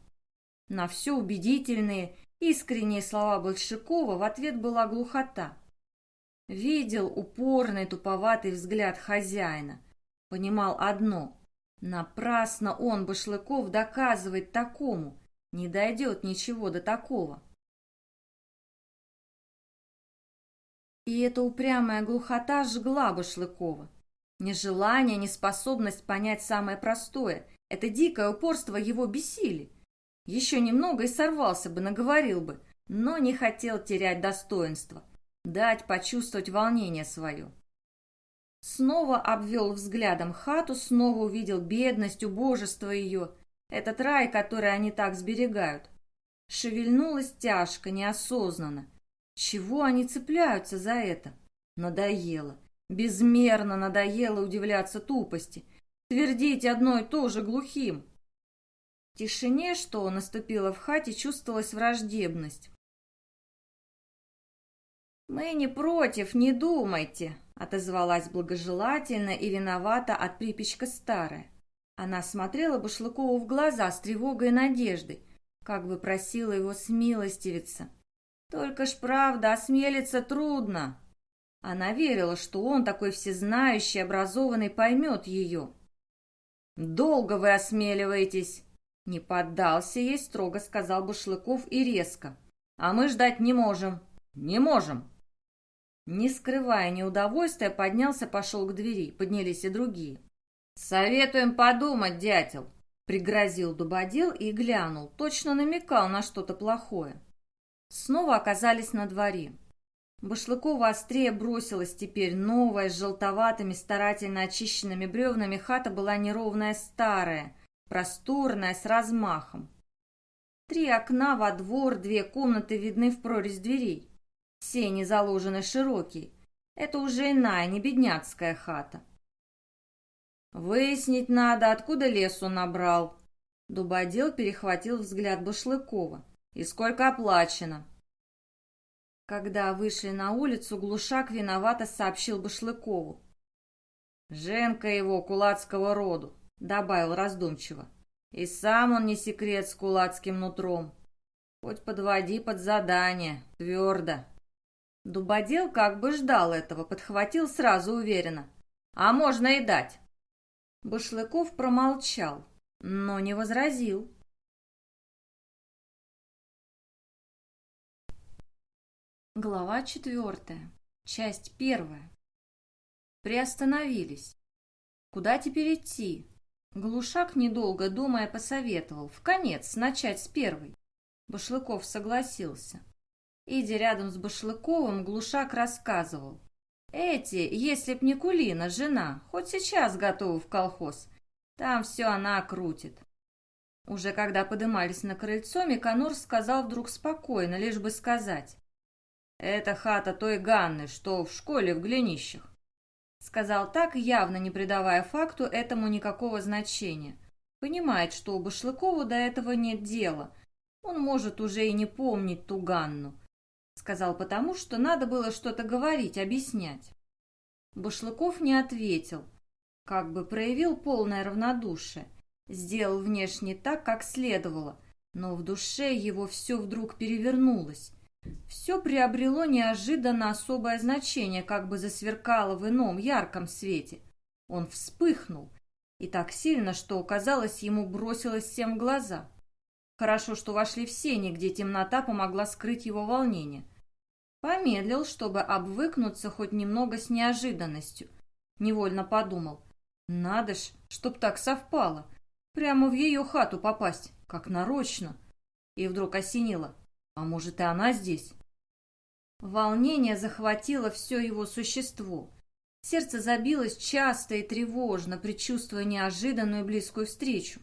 На все убедительные Искренние слова Большакова в ответ была глухота. Видел упорный туповатый взгляд хозяина. Понимал одно. Напрасно он, Башлыков, доказывает такому. Не дойдет ничего до такого. И эта упрямая глухота жгла Башлыкова. Нежелание, неспособность понять самое простое. Это дикое упорство его бесили. Еще немного и сорвался бы, наговорил бы, но не хотел терять достоинство, дать почувствовать волнение свое. Снова обвел взглядом хату, снова увидел бедность, убожество ее, этот рай, который они так сберегают. Шевельнулась тяжко, неосознанно. Чего они цепляются за это? Надоело. Безмерно надоело удивляться тупости. Твердить одно и то же глухим. В тишине, что наступила в хате, чувствовалась враждебность. «Мы не против, не думайте», — отозвалась благожелательно и виновата от припечка старая. Она смотрела Башлыкову в глаза с тревогой и надеждой, как бы просила его смилостивиться. «Только ж правда, осмелиться трудно». Она верила, что он, такой всезнающий, образованный, поймет ее. «Долго вы осмеливаетесь», не поддался ей, строго сказал Башлыков и резко. А мы ждать не можем. Не можем. Не скрывая неудовольствия, поднялся, пошел к двери. Поднялись и другие. «Советуем подумать, дятел!» Пригрозил дубодел и глянул, точно намекал на что-то плохое. Снова оказались на дворе. Башлыкова острее бросилась теперь. Новая, с желтоватыми, старательно очищенными бревнами хата была неровная старая, просторная, с размахом. Три окна во двор, две комнаты видны в прорезь дверей. Сени заложены широкие. Это уже иная, не бедняцкая хата. Выяснить надо, откуда лес он набрал. Дубодел перехватил взгляд Башлыкова. И сколько оплачено? Когда вышли на улицу, Глушак виновато сообщил Башлыкову. Женка его кулацкого роду. — добавил раздумчиво. «И сам он не секрет с кулацким нутром. Хоть подводи под задание, твердо». Дубодел как бы ждал этого, подхватил сразу уверенно. «А можно и дать». Башлыков промолчал, но не возразил. Глава четвертая. Часть первая. Приостановились. Куда теперь идти? Глушак, недолго думая, посоветовал. В конец, начать с первой. Башлыков согласился. Идя рядом с Башлыковым, Глушак рассказывал. Эти, если б не Кулина, жена, хоть сейчас готова в колхоз. Там все она крутит. Уже когда подымались на крыльцо, Миконур сказал вдруг спокойно, лишь бы сказать. «Это хата той Ганны, что в школе в Глинищах. Сказал так, явно не придавая факту этому никакого значения. Понимает, что у Башлыкову до этого нет дела. Он может уже и не помнить ту Ганну. Сказал потому, что надо было что-то говорить, объяснять. Башлыков не ответил. Как бы проявил полное равнодушие. Сделал внешне так, как следовало, но в душе его все вдруг перевернулось. Все приобрело неожиданно особое значение, как бы засверкало в ином ярком свете. Он вспыхнул, и так сильно, что, казалось, ему бросилось всем в глаза. Хорошо, что вошли в сени, где темнота помогла скрыть его волнение. Помедлил, чтобы обвыкнуться хоть немного с неожиданностью. Невольно подумал. Надо ж, чтоб так совпало. Прямо в ее хату попасть, как нарочно. И вдруг осенило. А может, и она здесь? Волнение захватило все его существо. Сердце забилось часто и тревожно, предчувствуя неожиданную близкую встречу.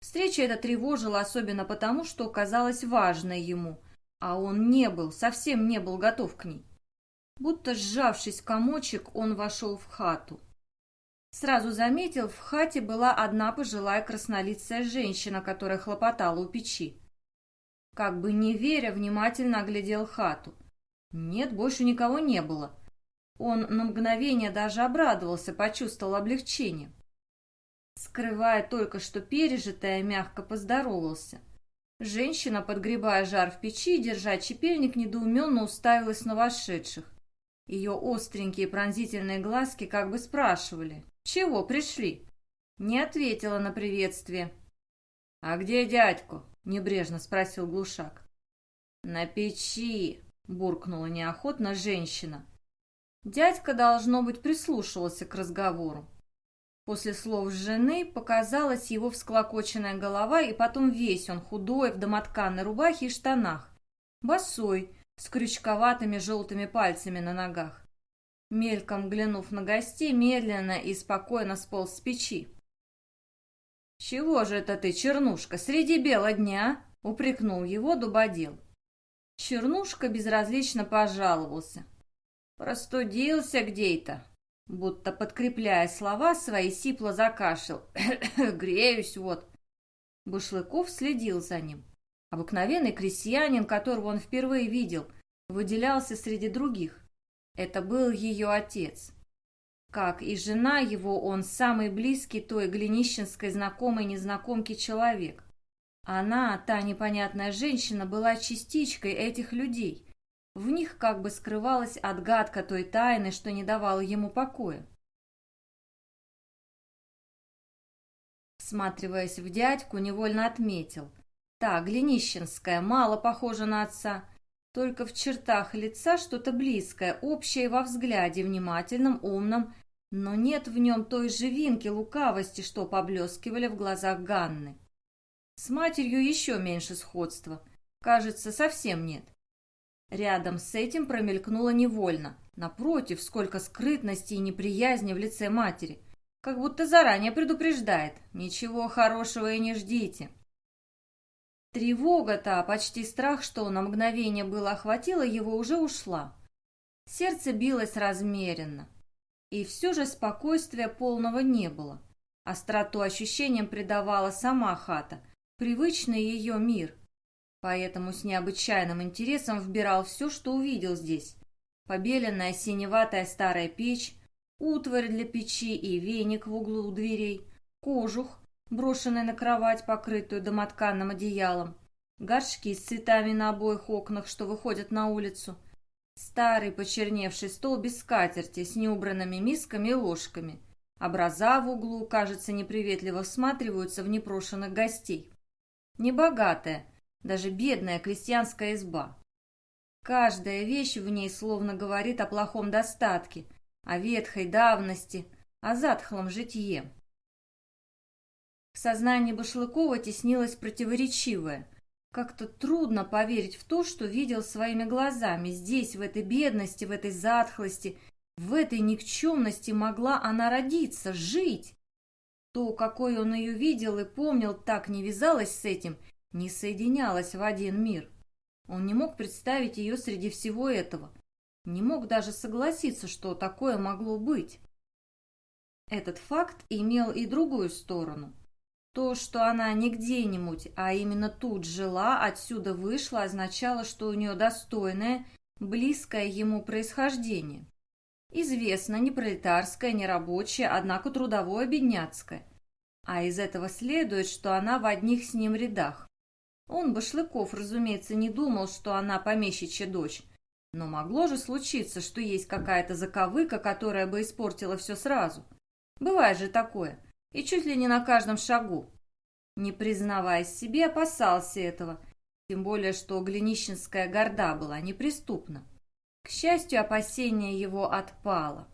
Встреча эта тревожила особенно потому, что казалась важной ему, а он не был, совсем не был готов к ней. Будто сжавшись комочек, он вошел в хату. Сразу заметил, в хате была одна пожилая краснолицая женщина, которая хлопотала у печи. Как бы не веря, внимательно оглядел хату. Нет, больше никого не было. Он на мгновение даже обрадовался, почувствовал облегчение. Скрывая только что пережитое, мягко поздоровался. Женщина, подгребая жар в печи, держа чепельник, недоуменно уставилась на вошедших. Ее остренькие пронзительные глазки как бы спрашивали, «Чего пришли?» Не ответила на приветствие. «А где дядьку?» — небрежно спросил глушак. «На печи!» — буркнула неохотно женщина. Дядька, должно быть, прислушивался к разговору. После слов жены показалась его всклокоченная голова, и потом весь он худой, в домотканной рубахе и штанах, босой, с крючковатыми желтыми пальцами на ногах. Мельком глянув на гостей, медленно и спокойно сполз с печи. «Чего же это ты, Чернушка, среди бела дня?» — упрекнул его дубодел. Чернушка безразлично пожаловался. «Простудился где-то», будто подкрепляя слова свои, сипло закашлял. «Греюсь вот». Башлыков следил за ним. Обыкновенный крестьянин, которого он впервые видел, выделялся среди других. Это был ее отец. Как и жена его, он самый близкий той глинищенской знакомой незнакомки человек. Она, та непонятная женщина, была частичкой этих людей. В них как бы скрывалась отгадка той тайны, что не давала ему покоя. Всматриваясь в дядьку, невольно отметил. Та, Глинищенская, мало похожа на отца. Только в чертах лица что-то близкое, общее во взгляде, внимательном, умном, но нет в нем той живинки лукавости, что поблескивали в глазах Ганны. С матерью еще меньше сходства. Кажется, совсем нет. Рядом с этим промелькнуло невольно. Напротив, сколько скрытности и неприязни в лице матери. Как будто заранее предупреждает. Ничего хорошего и не ждите. Тревога-то, почти страх, что на мгновение было охватило, его уже ушла. Сердце билось размеренно. И все же спокойствия полного не было. Остроту ощущениям придавала сама хата, привычный ее мир. Поэтому с необычайным интересом вбирал все, что увидел здесь. Побеленная синеватая старая печь, утварь для печи и веник в углу у дверей, кожух, брошенной на кровать, покрытую домотканным одеялом, горшки с цветами на обоих окнах, что выходят на улицу, старый почерневший стол без скатерти с неубранными мисками и ложками, образа в углу, кажется, неприветливо всматриваются в непрошенных гостей. Небогатая, даже бедная крестьянская изба. Каждая вещь в ней словно говорит о плохом достатке, о ветхой давности, о затхлом житье. В сознании Башлыкова теснилось противоречивое. Как-то трудно поверить в то, что видел своими глазами. Здесь, в этой бедности, в этой затхлости, в этой никчемности могла она родиться, жить. То, какой он ее видел и помнил, так не вязалось с этим, не соединялось в один мир. Он не мог представить ее среди всего этого. Не мог даже согласиться, что такое могло быть. Этот факт имел и другую сторону – то, что она не где-нибудь, а именно тут жила, отсюда вышла, означало, что у нее достойное, близкое ему происхождение. Известно, не пролетарское, не рабочее, однако трудовое, бедняцкое. А из этого следует, что она в одних с ним рядах. Он, Башлыков, разумеется, не думал, что она помещичья дочь. Но могло же случиться, что есть какая-то заковыка, которая бы испортила все сразу. Бывает же такое и чуть ли не на каждом шагу. Не признаваясь себе, опасался этого, тем более, что Глинищенская горда была неприступна. К счастью, опасение его отпало.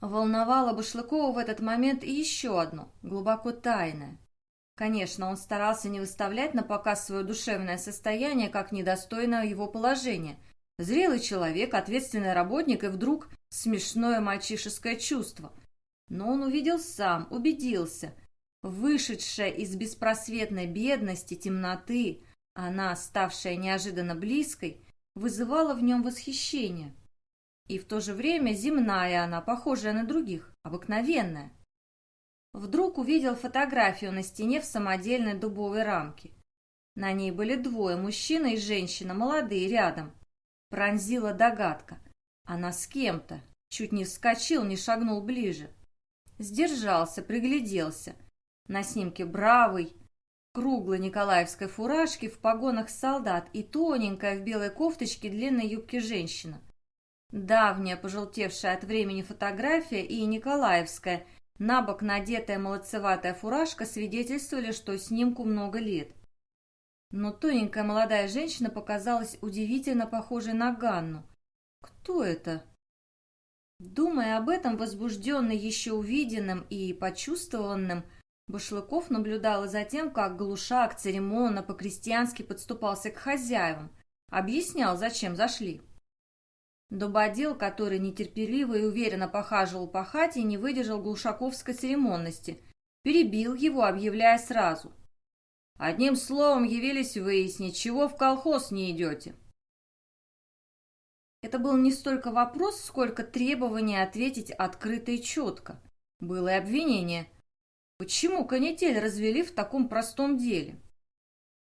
Волновало Башлыкова в этот момент и еще одно, глубоко тайное. Конечно, он старался не выставлять на показ свое душевное состояние как недостойное его положения. Зрелый человек, ответственный работник и вдруг смешное мальчишеское чувство. Но он увидел сам, убедился. Вышедшая из беспросветной бедности, темноты, она, ставшая неожиданно близкой, вызывала в нем восхищение. И в то же время земная она, похожая на других, обыкновенная. Вдруг увидел фотографию на стене в самодельной дубовой рамке. На ней были двое, мужчина и женщина, молодые, рядом. Пронзила догадка. Она с кем-то. Чуть не вскочил, не шагнул ближе. Сдержался, пригляделся. На снимке бравый, круглой николаевской фуражке в погонах солдат и тоненькая в белой кофточке длинной юбки женщина. Давняя, пожелтевшая от времени фотография и николаевская, на бок надетая молодцеватая фуражка свидетельствовали, что снимку много лет. Но тоненькая молодая женщина показалась удивительно похожей на Ганну. Кто это? Думая об этом, возбужденный еще увиденным и почувствованным, Башлыков наблюдал за тем, как глушак церемонно по-крестьянски подступался к хозяевам, объяснял, зачем зашли. Дубодел, который нетерпеливо и уверенно похаживал по хате, не выдержал глушаковской церемонности, перебил его, объявляя сразу. «Одним словом явились выяснить, чего в колхоз не идете». Это был не столько вопрос, сколько требование ответить открыто и четко. Было и обвинение. Почему канитель развели в таком простом деле?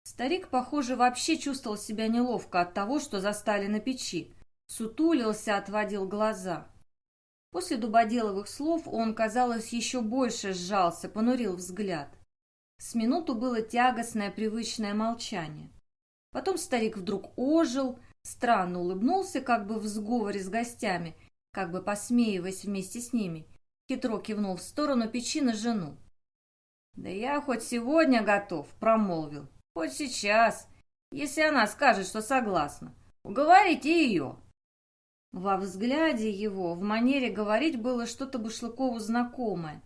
Старик, похоже, вообще чувствовал себя неловко от того, что застали на печи сутулился, отводил глаза. После Дубоделовых слов он, казалось, еще больше сжался, понурил взгляд. С минуту было тягостное привычное молчание. Потом старик вдруг ожил, странно улыбнулся, как бы в сговоре с гостями, как бы посмеиваясь вместе с ними, хитро кивнул в сторону печи на жену. «Да я хоть сегодня готов», — промолвил, — «хоть сейчас, если она скажет, что согласна. Уговорите ее». Во взгляде его, в манере говорить было что-то Башлыкову знакомое.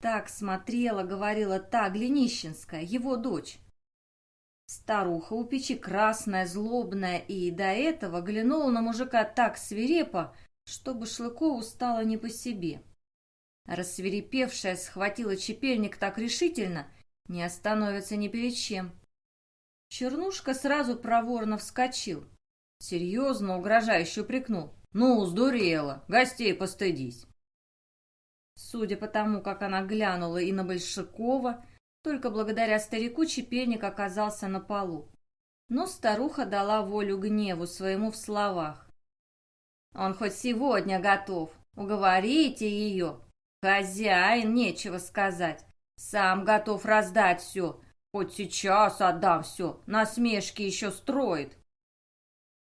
Так смотрела, говорила та Глинищенская, его дочь. Старуха у печи красная, злобная, и до этого глянула на мужика так свирепо, что Башлыкову стало не по себе. Рассверепевшая схватила чепельник так решительно, не остановится ни перед чем. Чернушка сразу проворно вскочил. Серьезно, угрожающе упрекнул. «Ну, сдурела! Гостей постыдись!» Судя по тому, как она глянула и на Большакова, только благодаря старику чепельник оказался на полу. Но старуха дала волю гневу своему в словах. «Он хоть сегодня готов. Уговорите ее. Хозяин, нечего сказать. Сам готов раздать все. Хоть сейчас отдам все. Насмешки еще строит.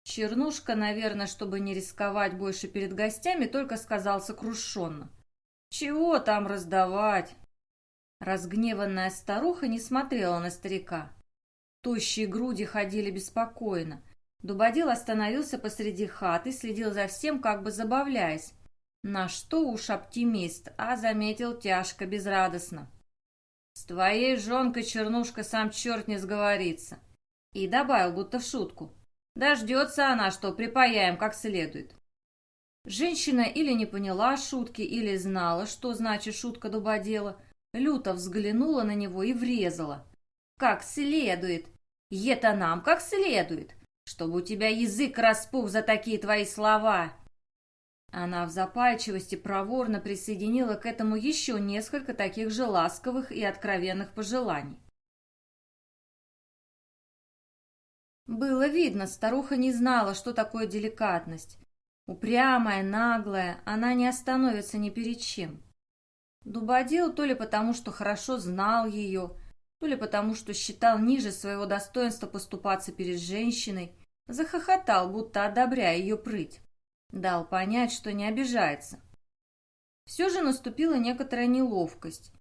Чернушка, наверное, чтобы не рисковать больше перед гостями, только сказал сокрушенно. «Чего там раздавать?» Разгневанная старуха не смотрела на старика. Тощие груди ходили беспокойно. Дубодил остановился посреди хаты, следил за всем, как бы забавляясь. На что уж оптимист, а заметил тяжко, безрадостно. «С твоей жонкой, чернушка, сам черт не сговорится». И добавил, будто в шутку. Дождется она, что припаяем как следует. Женщина или не поняла шутки, или знала, что значит шутка дубодела, люто взглянула на него и врезала. «Как следует! Это нам как следует! Чтобы у тебя язык распух за такие твои слова!» Она в запальчивости проворно присоединила к этому еще несколько таких же ласковых и откровенных пожеланий. Было видно, старуха не знала, что такое деликатность. Упрямая, наглая, она не остановится ни перед чем. Дубодил то ли потому, что хорошо знал ее, то ли потому, что считал ниже своего достоинства поступаться перед женщиной, захохотал, будто одобряя ее прыть. Дал понять, что не обижается. Все же наступила некоторая неловкость.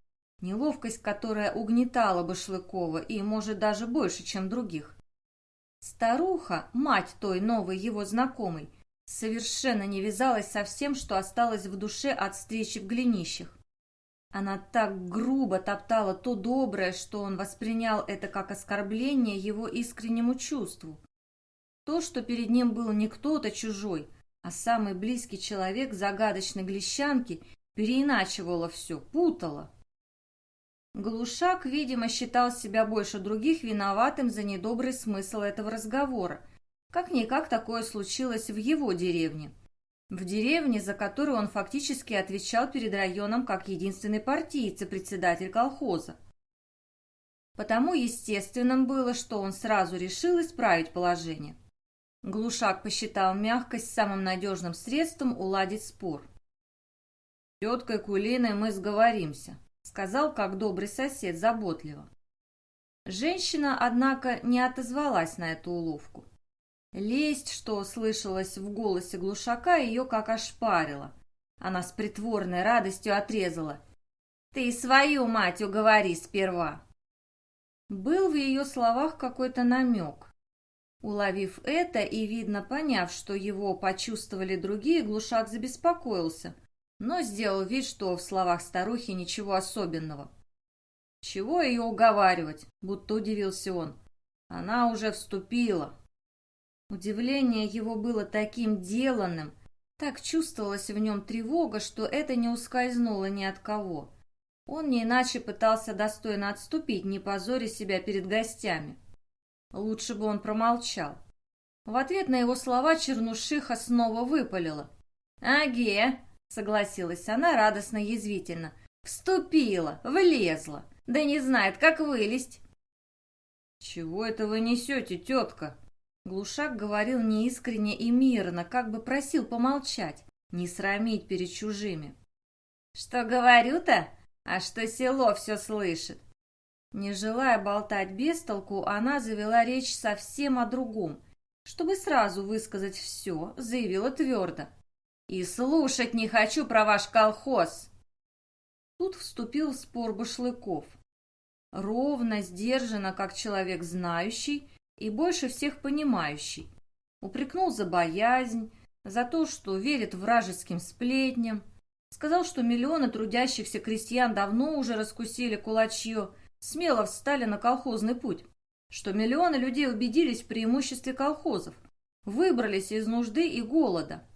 Неловкость, которая угнетала Башлыкова и, может, даже больше, чем других. Старуха, мать той новой его знакомой, совершенно не вязалась со всем, что осталось в душе от встречи в глинищах. Она так грубо топтала то доброе, что он воспринял это как оскорбление его искреннему чувству. То, что перед ним был не кто-то чужой, а самый близкий человек загадочной глещанки, переиначивало все, путало. Глушак, видимо, считал себя больше других виноватым за недобрый смысл этого разговора. Как-никак такое случилось в его деревне. В деревне, за которую он фактически отвечал перед районом как единственный партиец и председатель колхоза. Потому естественным было, что он сразу решил исправить положение. Глушак посчитал мягкость самым надежным средством уладить спор. «Теткой Кулиной мы сговоримся», — сказал, как добрый сосед, заботливо. Женщина, однако, не отозвалась на эту уловку. Лесть, что слышалось в голосе глушака, ее как ошпарила. Она с притворной радостью отрезала. «Ты свою мать уговори сперва!» Был в ее словах какой-то намек. Уловив это и, видно, поняв, что его почувствовали другие, глушак забеспокоился, но сделал вид, что в словах старухи ничего особенного. «Чего ее уговаривать?» — будто удивился он. «Она уже вступила, Удивление его было таким деланным, так чувствовалась в нем тревога, что это не ускользнуло ни от кого. Он не иначе пытался достойно отступить, не позоря себя перед гостями. Лучше бы он промолчал. В ответ на его слова Чернушиха снова выпалила. «Аге!» — согласилась она радостно-язвительно. «Вступила, влезла, да не знает, как вылезть». «Чего это вы несете, тетка?» Глушак говорил неискренне и мирно, как бы просил помолчать, не срамить перед чужими. «Что говорю-то? А что село все слышит?» Не желая болтать без толку, она завела речь совсем о другом. Чтобы сразу высказать все, заявила твердо. «И слушать не хочу про ваш колхоз!» Тут вступил в спор Башлыков. Ровно, сдержанно, как человек знающий, и больше всех понимающий. Упрекнул за боязнь, за то, что верит вражеским сплетням, сказал, что миллионы трудящихся крестьян давно уже раскусили кулачье, смело встали на колхозный путь, что миллионы людей убедились в преимуществе колхозов, выбрались из нужды и голода.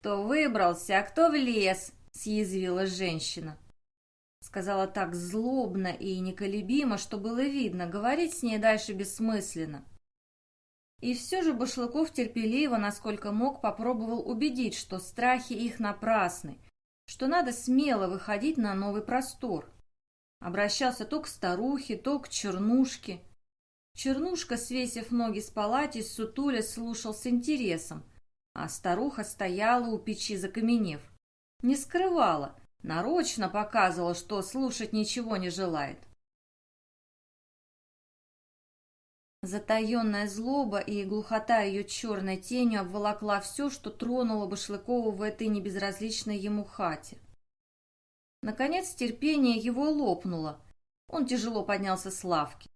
«Кто выбрался, а кто в лес?» – съязвила женщина. Сказала так злобно и неколебимо, что было видно, говорить с ней дальше бессмысленно. И все же Башлыков терпеливо, насколько мог, попробовал убедить, что страхи их напрасны, что надо смело выходить на новый простор. Обращался то к старухе, то к чернушке. Чернушка, свесив ноги с палати, сутуля слушал с интересом, а старуха стояла у печи, закаменев. Не скрывала, Нарочно показывала, что слушать ничего не желает. Затаенная злоба и глухота ее черной тенью обволокла все, что тронуло Башлыкова в этой небезразличной ему хате. Наконец терпение его лопнуло. Он тяжело поднялся с лавки.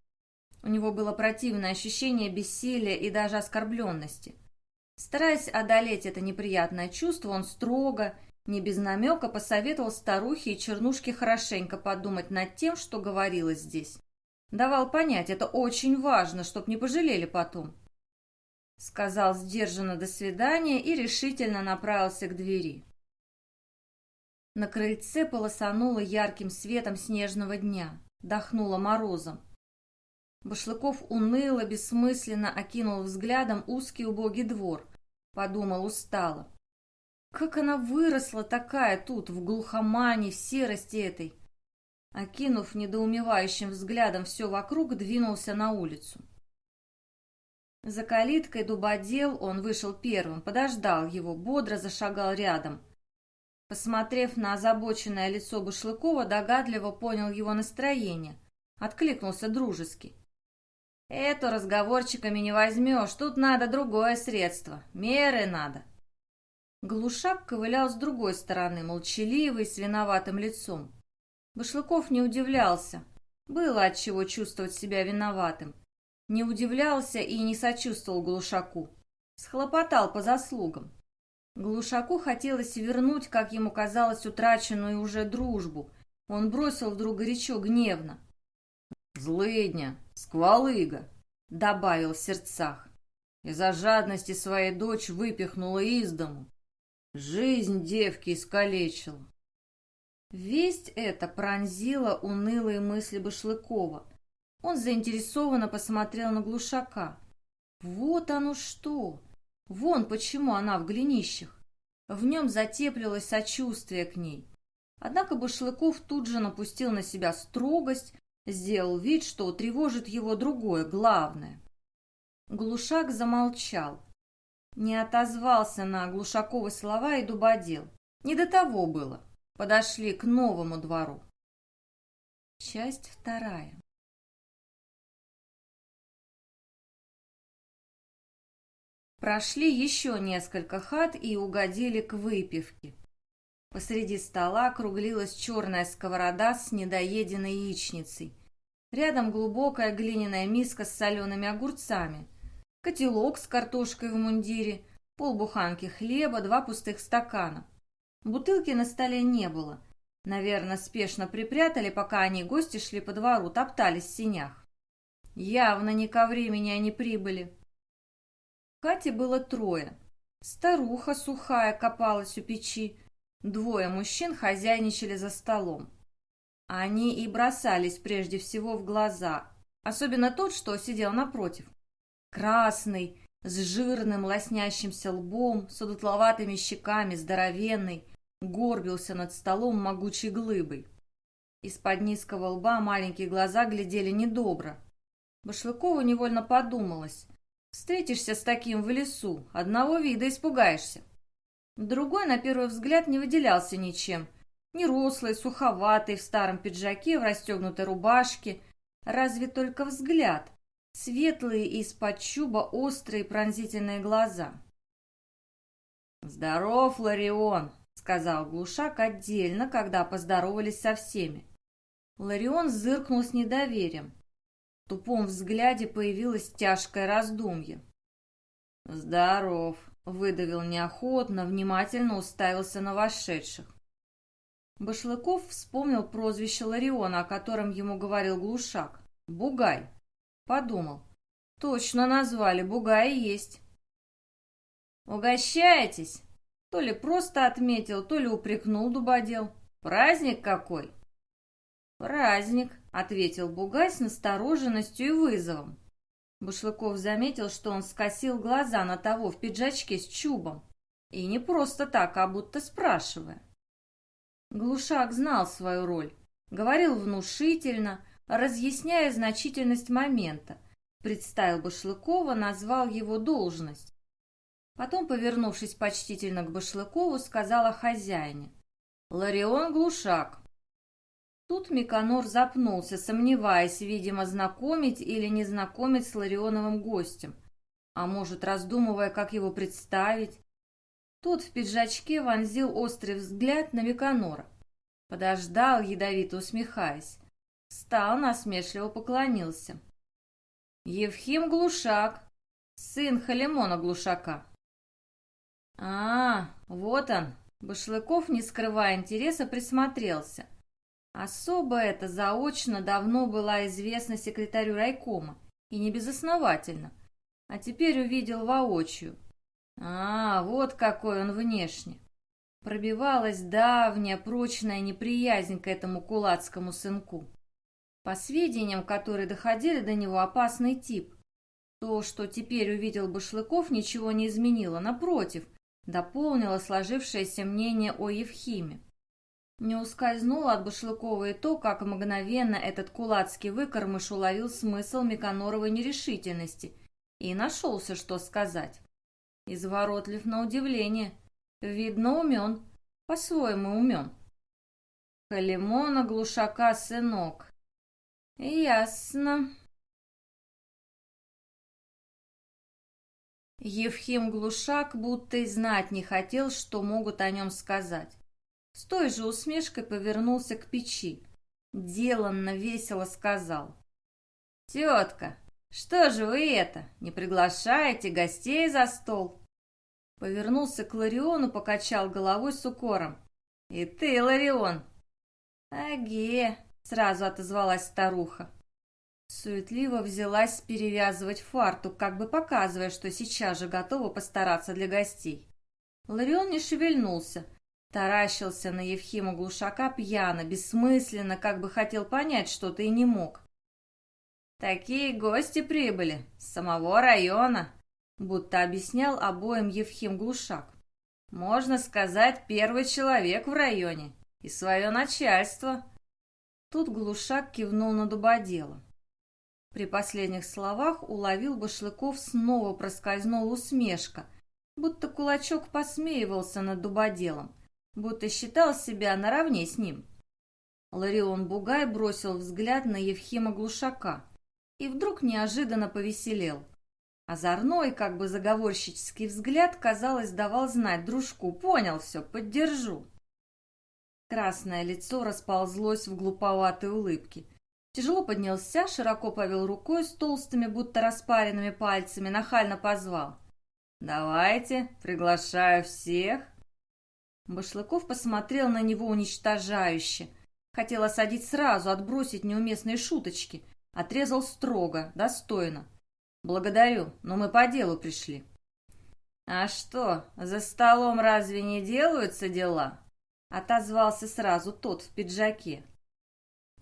У него было противное ощущение бессилия и даже оскорбленности. Стараясь одолеть это неприятное чувство, он строго, не без намека посоветовал старухе и чернушке хорошенько подумать над тем, что говорилось здесь. Давал понять, это очень важно, чтоб не пожалели потом. Сказал сдержанно «до свидания» и решительно направился к двери. На крыльце полосануло ярким светом снежного дня, дохнуло морозом. Башлыков уныло, бессмысленно окинул взглядом узкий убогий двор, подумал устало. Как она выросла такая тут, в глухомане, в серости этой. Окинув недоумевающим взглядом все вокруг, двинулся на улицу. За калиткой дубодел он вышел первым, подождал его, бодро зашагал рядом. Посмотрев на озабоченное лицо Башлыкова, догадливо понял его настроение. Откликнулся дружески. «Эту разговорчиками не возьмешь, тут надо другое средство, меры надо». Глушак ковылял с другой стороны, молчаливый, с виноватым лицом. Башлыков не удивлялся. Было от чего чувствовать себя виноватым. Не удивлялся и не сочувствовал Глушаку. Схлопотал по заслугам. Глушаку хотелось вернуть, как ему казалось, утраченную уже дружбу. Он бросил вдруг горячо, гневно. «Злыдня, сквалыга!» — добавил в сердцах. Из-за жадности своей дочь выпихнула из дому. Жизнь девки искалечила. Весть эта пронзила унылые мысли Башлыкова. Он заинтересованно посмотрел на глушака. Вот оно что! Вон почему она в глинищах. В нем затеплилось сочувствие к ней. Однако Башлыков тут же напустил на себя строгость, сделал вид, что тревожит его другое, главное. Глушак замолчал. Не отозвался на Глушаковы слова и дубодел. Не до того было. Подошли к новому двору. Часть вторая. Прошли еще несколько хат и угодили к выпивке. Посреди стола округлилась черная сковорода с недоеденной яичницей. Рядом глубокая глиняная миска с солеными огурцами. Котелок с картошкой в мундире, полбуханки хлеба, два пустых стакана. Бутылки на столе не было. Наверное, спешно припрятали, пока они, гости, шли по двору, топтались в синях. Явно не ко времени они прибыли. Кате было трое. Старуха сухая копалась у печи. Двое мужчин хозяйничали за столом. Они и бросались прежде всего в глаза, особенно тот, что сидел напротив. Красный, с жирным лоснящимся лбом, с удутловатыми щеками, здоровенный, горбился над столом могучей глыбой. Из-под низкого лба маленькие глаза глядели недобро. Башлыкову невольно подумалось, Встретишься с таким в лесу, одного вида испугаешься. Другой, на первый взгляд, не выделялся ничем. Нерослый, суховатый, в старом пиджаке, в расстегнутой рубашке. Разве только взгляд. Светлые из-под чуба острые пронзительные глаза. «Здоров, Ларион!» — сказал Глушак отдельно, когда поздоровались со всеми. Ларион зыркнул с недоверием. В тупом взгляде появилось тяжкое раздумье. «Здоров», — выдавил неохотно, внимательно уставился на вошедших. Башлыков вспомнил прозвище Лариона, о котором ему говорил Глушак. «Бугай». Подумал. «Точно назвали, Бугай есть». «Угощаетесь?» То ли просто отметил, то ли упрекнул дубодел. «Праздник какой!» «Праздник», — ответил Бугай с настороженностью и вызовом. Бушлыков заметил, что он скосил глаза на того в пиджачке с чубом. И не просто так, а будто спрашивая. Глушак знал свою роль. Говорил внушительно, разъясняя значительность момента. Представил Башлыкова, назвал его должность. Потом, повернувшись почтительно к Башлыкову, сказал о хозяине. «Ларион Глушак, Тут Миконор запнулся, сомневаясь, видимо, знакомить или не знакомить с Ларионовым гостем. А может, раздумывая, как его представить. Тут в пиджачке вонзил острый взгляд на Миконора. Подождал, ядовито усмехаясь. Встал, насмешливо поклонился. Евхим Глушак, сын Халимона Глушака. А, вот он. Башлыков, не скрывая интереса, присмотрелся. Особо это заочно давно была известна секретарю райкома, и не безосновательно. А теперь увидел воочию. А, вот какой он внешне. Пробивалась давняя прочная неприязнь к этому кулацкому сынку. По сведениям, которые доходили до него, опасный тип. То, что теперь увидел Башлыков, ничего не изменило, напротив, дополнило сложившееся мнение о Евхиме. Не ускользнуло от Башлыкова и то, как мгновенно этот кулацкий выкормыш уловил смысл Миконоровой нерешительности и нашелся, что сказать. Изворотлив на удивление. Видно, умен. По-своему умен. Халимона глушака сынок. Ясно. Евхим Глушак будто и знать не хотел, что могут о нем сказать. С той же усмешкой повернулся к печи. Деланно весело сказал. «Тетка, что же вы это, не приглашаете гостей за стол?» Повернулся к Лариону, покачал головой с укором. «И ты, Ларион!» «Аге!» — сразу отозвалась старуха. Суетливо взялась перевязывать фартук, как бы показывая, что сейчас же готова постараться для гостей. Ларион не шевельнулся, таращился на Евхима Глушака пьяно, бессмысленно, как бы хотел понять что-то и не мог. «Такие гости прибыли, с самого района», будто объяснял обоим Евхим Глушак. «Можно сказать, первый человек в районе и свое начальство». Тут Глушак кивнул на дубодела. При последних словах уловил Башлыков снова проскользнула усмешка, будто кулачок посмеивался над дубоделом, будто считал себя наравне с ним. Ларион Бугай бросил взгляд на Евхима Глушака и вдруг неожиданно повеселел. Озорной, как бы заговорщический взгляд, казалось, давал знать дружку. «Понял все, поддержу». Красное лицо расползлось в глуповатой улыбке. Тяжело поднялся, широко повел рукой с толстыми, будто распаренными пальцами, нахально позвал. «Давайте, приглашаю всех!» Башлыков посмотрел на него уничтожающе. Хотел осадить сразу, отбросить неуместные шуточки. Отрезал строго, достойно. «Благодарю, но мы по делу пришли». «А что, за столом разве не делаются дела?» Отозвался сразу тот в пиджаке.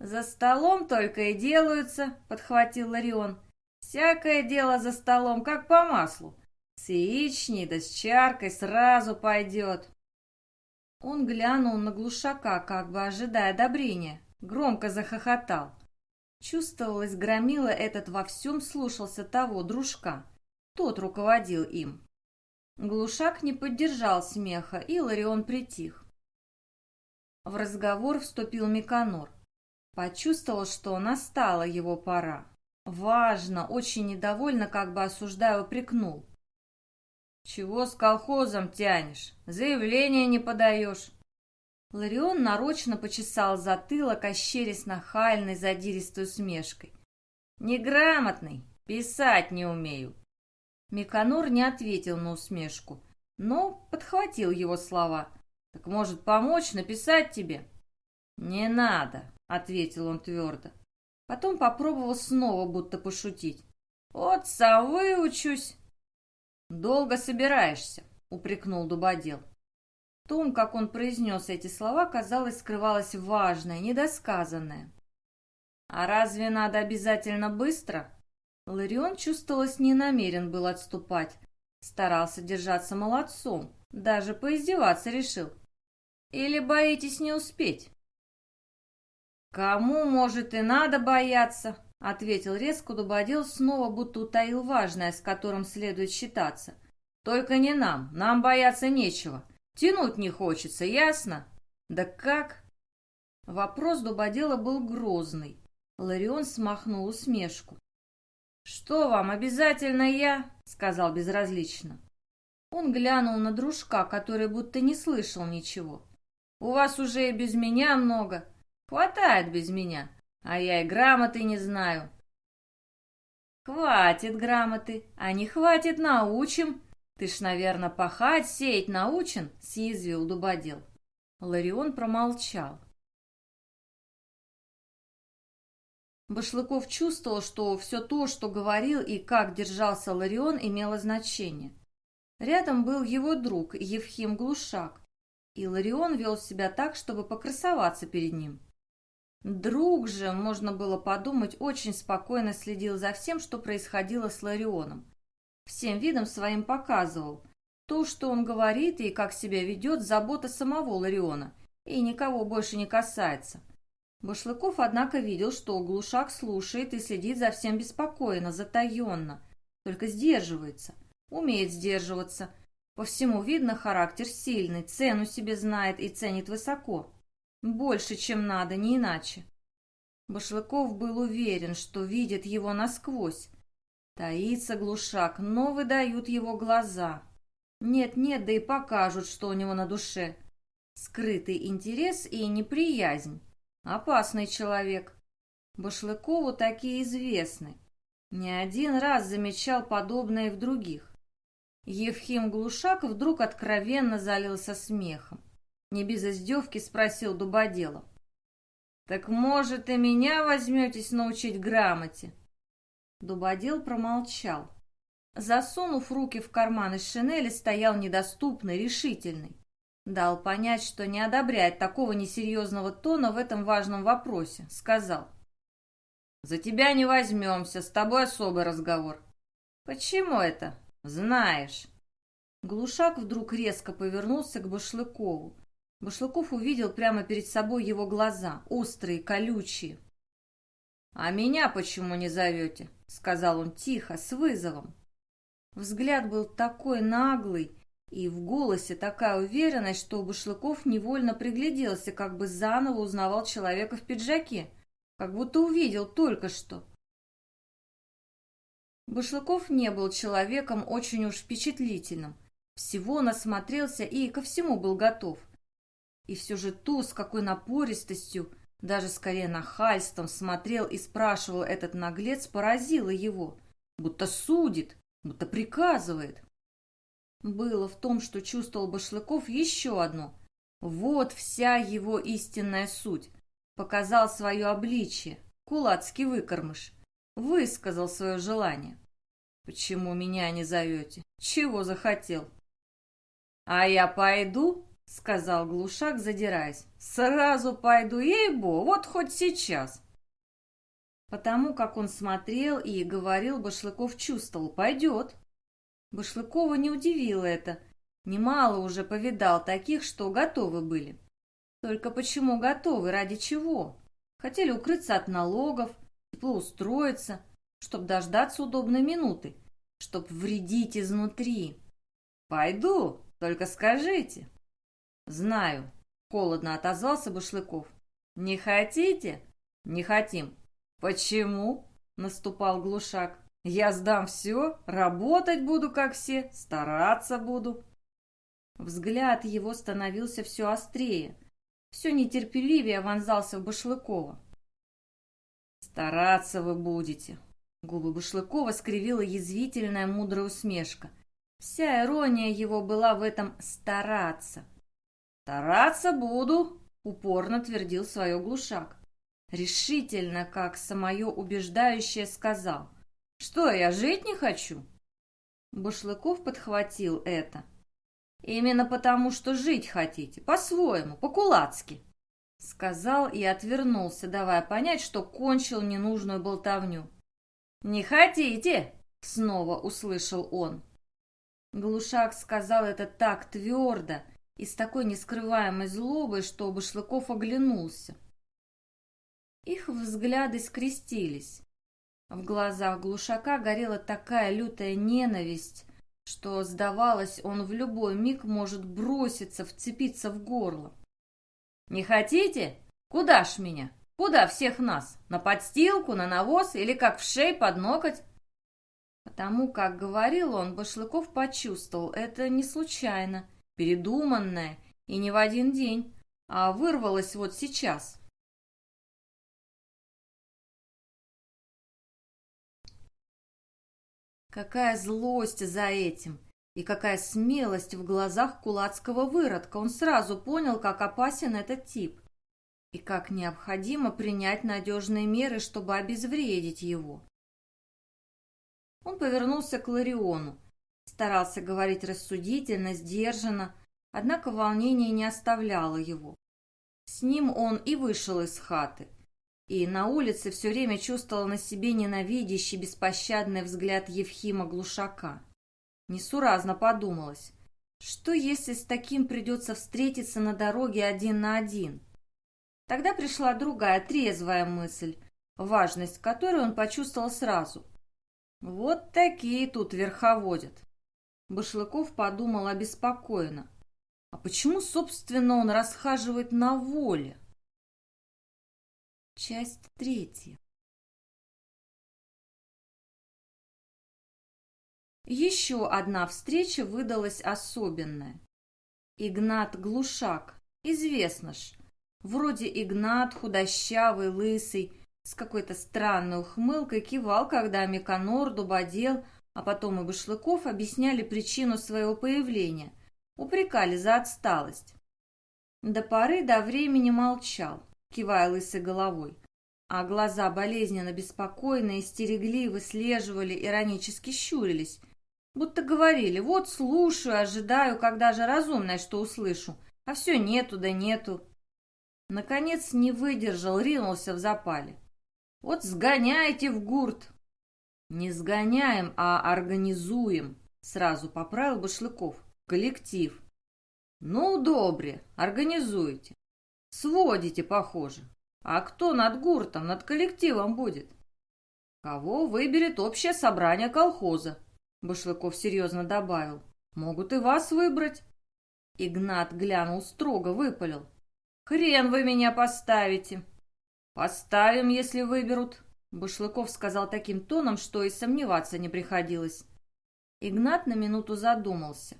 «За столом только и делаются», — подхватил Ларион. «Всякое дело за столом, как по маслу. С яичней да с чаркой сразу пойдет». Он глянул на глушака, как бы ожидая одобрения. Громко захохотал. Чувствовалось, громила этот во всем слушался того дружка. Тот руководил им. Глушак не поддержал смеха, и Ларион притих. В разговор вступил Миканор. Почувствовал, что настала его пора. Важно, очень недовольно, как бы осуждая, упрекнул. «Чего с колхозом тянешь? Заявление не подаешь?» Ларион нарочно почесал затылок, ощерясь нахальной задиристой усмешкой. «Неграмотный, писать не умею». Миканор не ответил на усмешку, но подхватил его слова. «Так может помочь написать тебе?» «Не надо», — ответил он твердо. Потом попробовал снова будто пошутить. «Вот сам выучусь». «Долго собираешься», — упрекнул Дубодел. В том, как он произнес эти слова, казалось, скрывалось важное, недосказанное. «А разве надо обязательно быстро?» Ларион, чувствовалось, не намерен был отступать. Старался держаться молодцом, даже поиздеваться решил. «Или боитесь не успеть?» «Кому, может, и надо бояться?» — ответил резко Дубодел, снова будто утаил важное, с которым следует считаться. «Только не нам, нам бояться нечего. Тянуть не хочется, ясно?» «Да как?» Вопрос Дубодела был грозный. Ларион смахнул усмешку. «Что вам, обязательно я?» — сказал безразлично. Он глянул на дружка, который будто не слышал ничего. «У вас уже и без меня много. Хватает без меня, а я и грамоты не знаю. Хватит грамоты, а не хватит научим. Ты ж, наверное, пахать, сеять научен, съязвил дубодел. Ларион промолчал. Башлыков чувствовал, что все то, что говорил и как держался Ларион, имело значение. Рядом был его друг Евхим Глушак, и Ларион вел себя так, чтобы покрасоваться перед ним. Друг же, можно было подумать, очень спокойно следил за всем, что происходило с Ларионом. Всем видом своим показывал. То, что он говорит и как себя ведет, забота самого Лариона, и никого больше не касается. Башлыков, однако, видел, что Глушак слушает и следит за всем беспокойно, затаенно, только сдерживается, умеет сдерживаться. По всему видно, характер сильный, цену себе знает и ценит высоко. Больше, чем надо, не иначе. Башлыков был уверен, что видит его насквозь. Таится глушак, но выдают его глаза. Нет-нет, да и покажут, что у него на душе. Скрытый интерес и неприязнь. Опасный человек. Башлыкову такие известны. Не один раз замечал подобное в других. Евхим Глушак вдруг откровенно залился смехом. Не без издевки спросил Дубодела. «Так, может, и меня возьметесь научить грамоте?» Дубодел промолчал. Засунув руки в карманы шинели, стоял недоступный, решительный. Дал понять, что не одобряет такого несерьезного тона в этом важном вопросе. Сказал. «За тебя не возьмемся, с тобой особый разговор». «Почему это?» «Знаешь». Глушак вдруг резко повернулся к Башлыкову. Башлыков увидел прямо перед собой его глаза, острые, колючие. «А меня почему не зовете?» — сказал он тихо, с вызовом. Взгляд был такой наглый, и в голосе такая уверенность, что Башлыков невольно пригляделся, как бы заново узнавал человека в пиджаке, как будто увидел только что. Башлыков не был человеком очень уж впечатлительным. Всего насмотрелся и ко всему был готов. И все же то, с какой напористостью, даже скорее нахальством смотрел и спрашивал этот наглец, поразило его, будто судит, будто приказывает. Было в том, что чувствовал Башлыков, еще одно. Вот вся его истинная суть. Показал свое обличие, кулацкий выкормыш. Высказал свое желание. «Почему меня не зовете? Чего захотел?» «А я пойду?» — сказал Глушак, задираясь. «Сразу пойду, ей-бо, вот хоть сейчас!» Потому как он смотрел и говорил, Башлыков чувствовал, пойдет. Башлыкова не удивило это. Немало уже повидал таких, что готовы были. Только почему готовы, ради чего? Хотели укрыться от налогов, тепло устроиться, чтобы дождаться удобной минуты, чтобы вредить изнутри. «Пойду, только скажите». «Знаю», — холодно отозвался Башлыков. «Не хотите?» «Не хотим». «Почему?» — наступал Глушак. «Я сдам все, работать буду, как все, стараться буду». Взгляд его становился все острее, все нетерпеливее вонзался в Башлыкова. «Стараться вы будете!» Губы Башлыкова скривила язвительная мудрая усмешка. Вся ирония его была в этом «стараться». «Стараться буду!» — упорно твердил свое глушак. Решительно, как самое убеждающее, сказал. «Что, я жить не хочу?» Башлыков подхватил это. «Именно потому, что жить хотите, по-своему, по-кулацки!» Сказал и отвернулся, давая понять, что кончил ненужную болтовню. «Не хотите?» — снова услышал он. Глушак сказал это так твердо и с такой нескрываемой злобой, что Башлыков оглянулся. Их взгляды скрестились. В глазах Глушака горела такая лютая ненависть, что, сдавалось, он в любой миг может броситься, вцепиться в горло. «Не хотите? Куда ж меня? Куда всех нас? На подстилку, на навоз или как в шей под ноготь?» Потому как говорил он, Башлыков почувствовал, это не случайно, передуманное и не в один день, а вырвалось вот сейчас. Какая злость за этим! И какая смелость в глазах кулацкого выродка! Он сразу понял, как опасен этот тип. И как необходимо принять надежные меры, чтобы обезвредить его. Он повернулся к Лариону. Старался говорить рассудительно, сдержанно, однако волнение не оставляло его. С ним он и вышел из хаты. И на улице все время чувствовал на себе ненавидящий, беспощадный взгляд Евхима Глушака. Несуразно подумалось, что если с таким придется встретиться на дороге один на один? Тогда пришла другая, трезвая мысль, важность которой он почувствовал сразу. Вот такие тут верховодят. Башлыков подумал обеспокоенно. А почему, собственно, он расхаживает на воле? Часть третья. Еще одна встреча выдалась особенная. Игнат Глушак, известно ж, вроде Игнат, худощавый, лысый, с какой-то странной ухмылкой кивал, когда Миконор, Дубодел, А потом и Башлыков объясняли причину своего появления, упрекали за отсталость. До поры до времени молчал, кивая лысой головой, а глаза болезненно беспокойные, стерегли, выслеживали, иронически щурились, будто говорили, вот слушаю, ожидаю, когда же разумное, что услышу, а все нету да нету. Наконец не выдержал, ринулся в запале. Вот сгоняйте в гурт. Не сгоняем, а организуем, сразу поправил Башлыков. Коллектив. Ну, добре, организуете. Сводите, похоже. А кто над гуртом, над коллективом будет? Кого выберет общее собрание колхоза? Башлыков серьезно добавил. Могут и вас выбрать. Игнат глянул строго, выпалил. «Хрен вы меня поставите!» «Поставим, если выберут», — Башлыков сказал таким тоном, что и сомневаться не приходилось. Игнат на минуту задумался.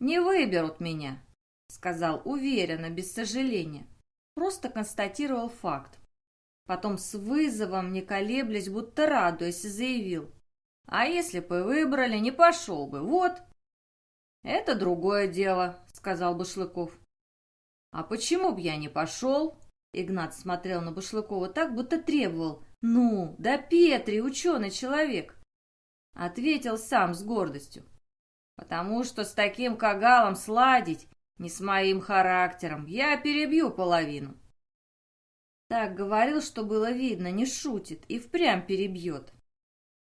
«Не выберут меня», — сказал уверенно, без сожаления. Просто констатировал факт. Потом с вызовом, не колеблясь, будто радуясь, заявил. «А если бы выбрали, не пошел бы, вот!» «Это другое дело», — сказал Башлыков. «А почему б я не пошел?» Игнат смотрел на Башлыкова так, будто требовал. «Ну, да Петри, ученый человек!» Ответил сам с гордостью. «Потому что с таким кагалом сладить, не с моим характером, я перебью половину». Так говорил, что было видно, не шутит и впрямь перебьет.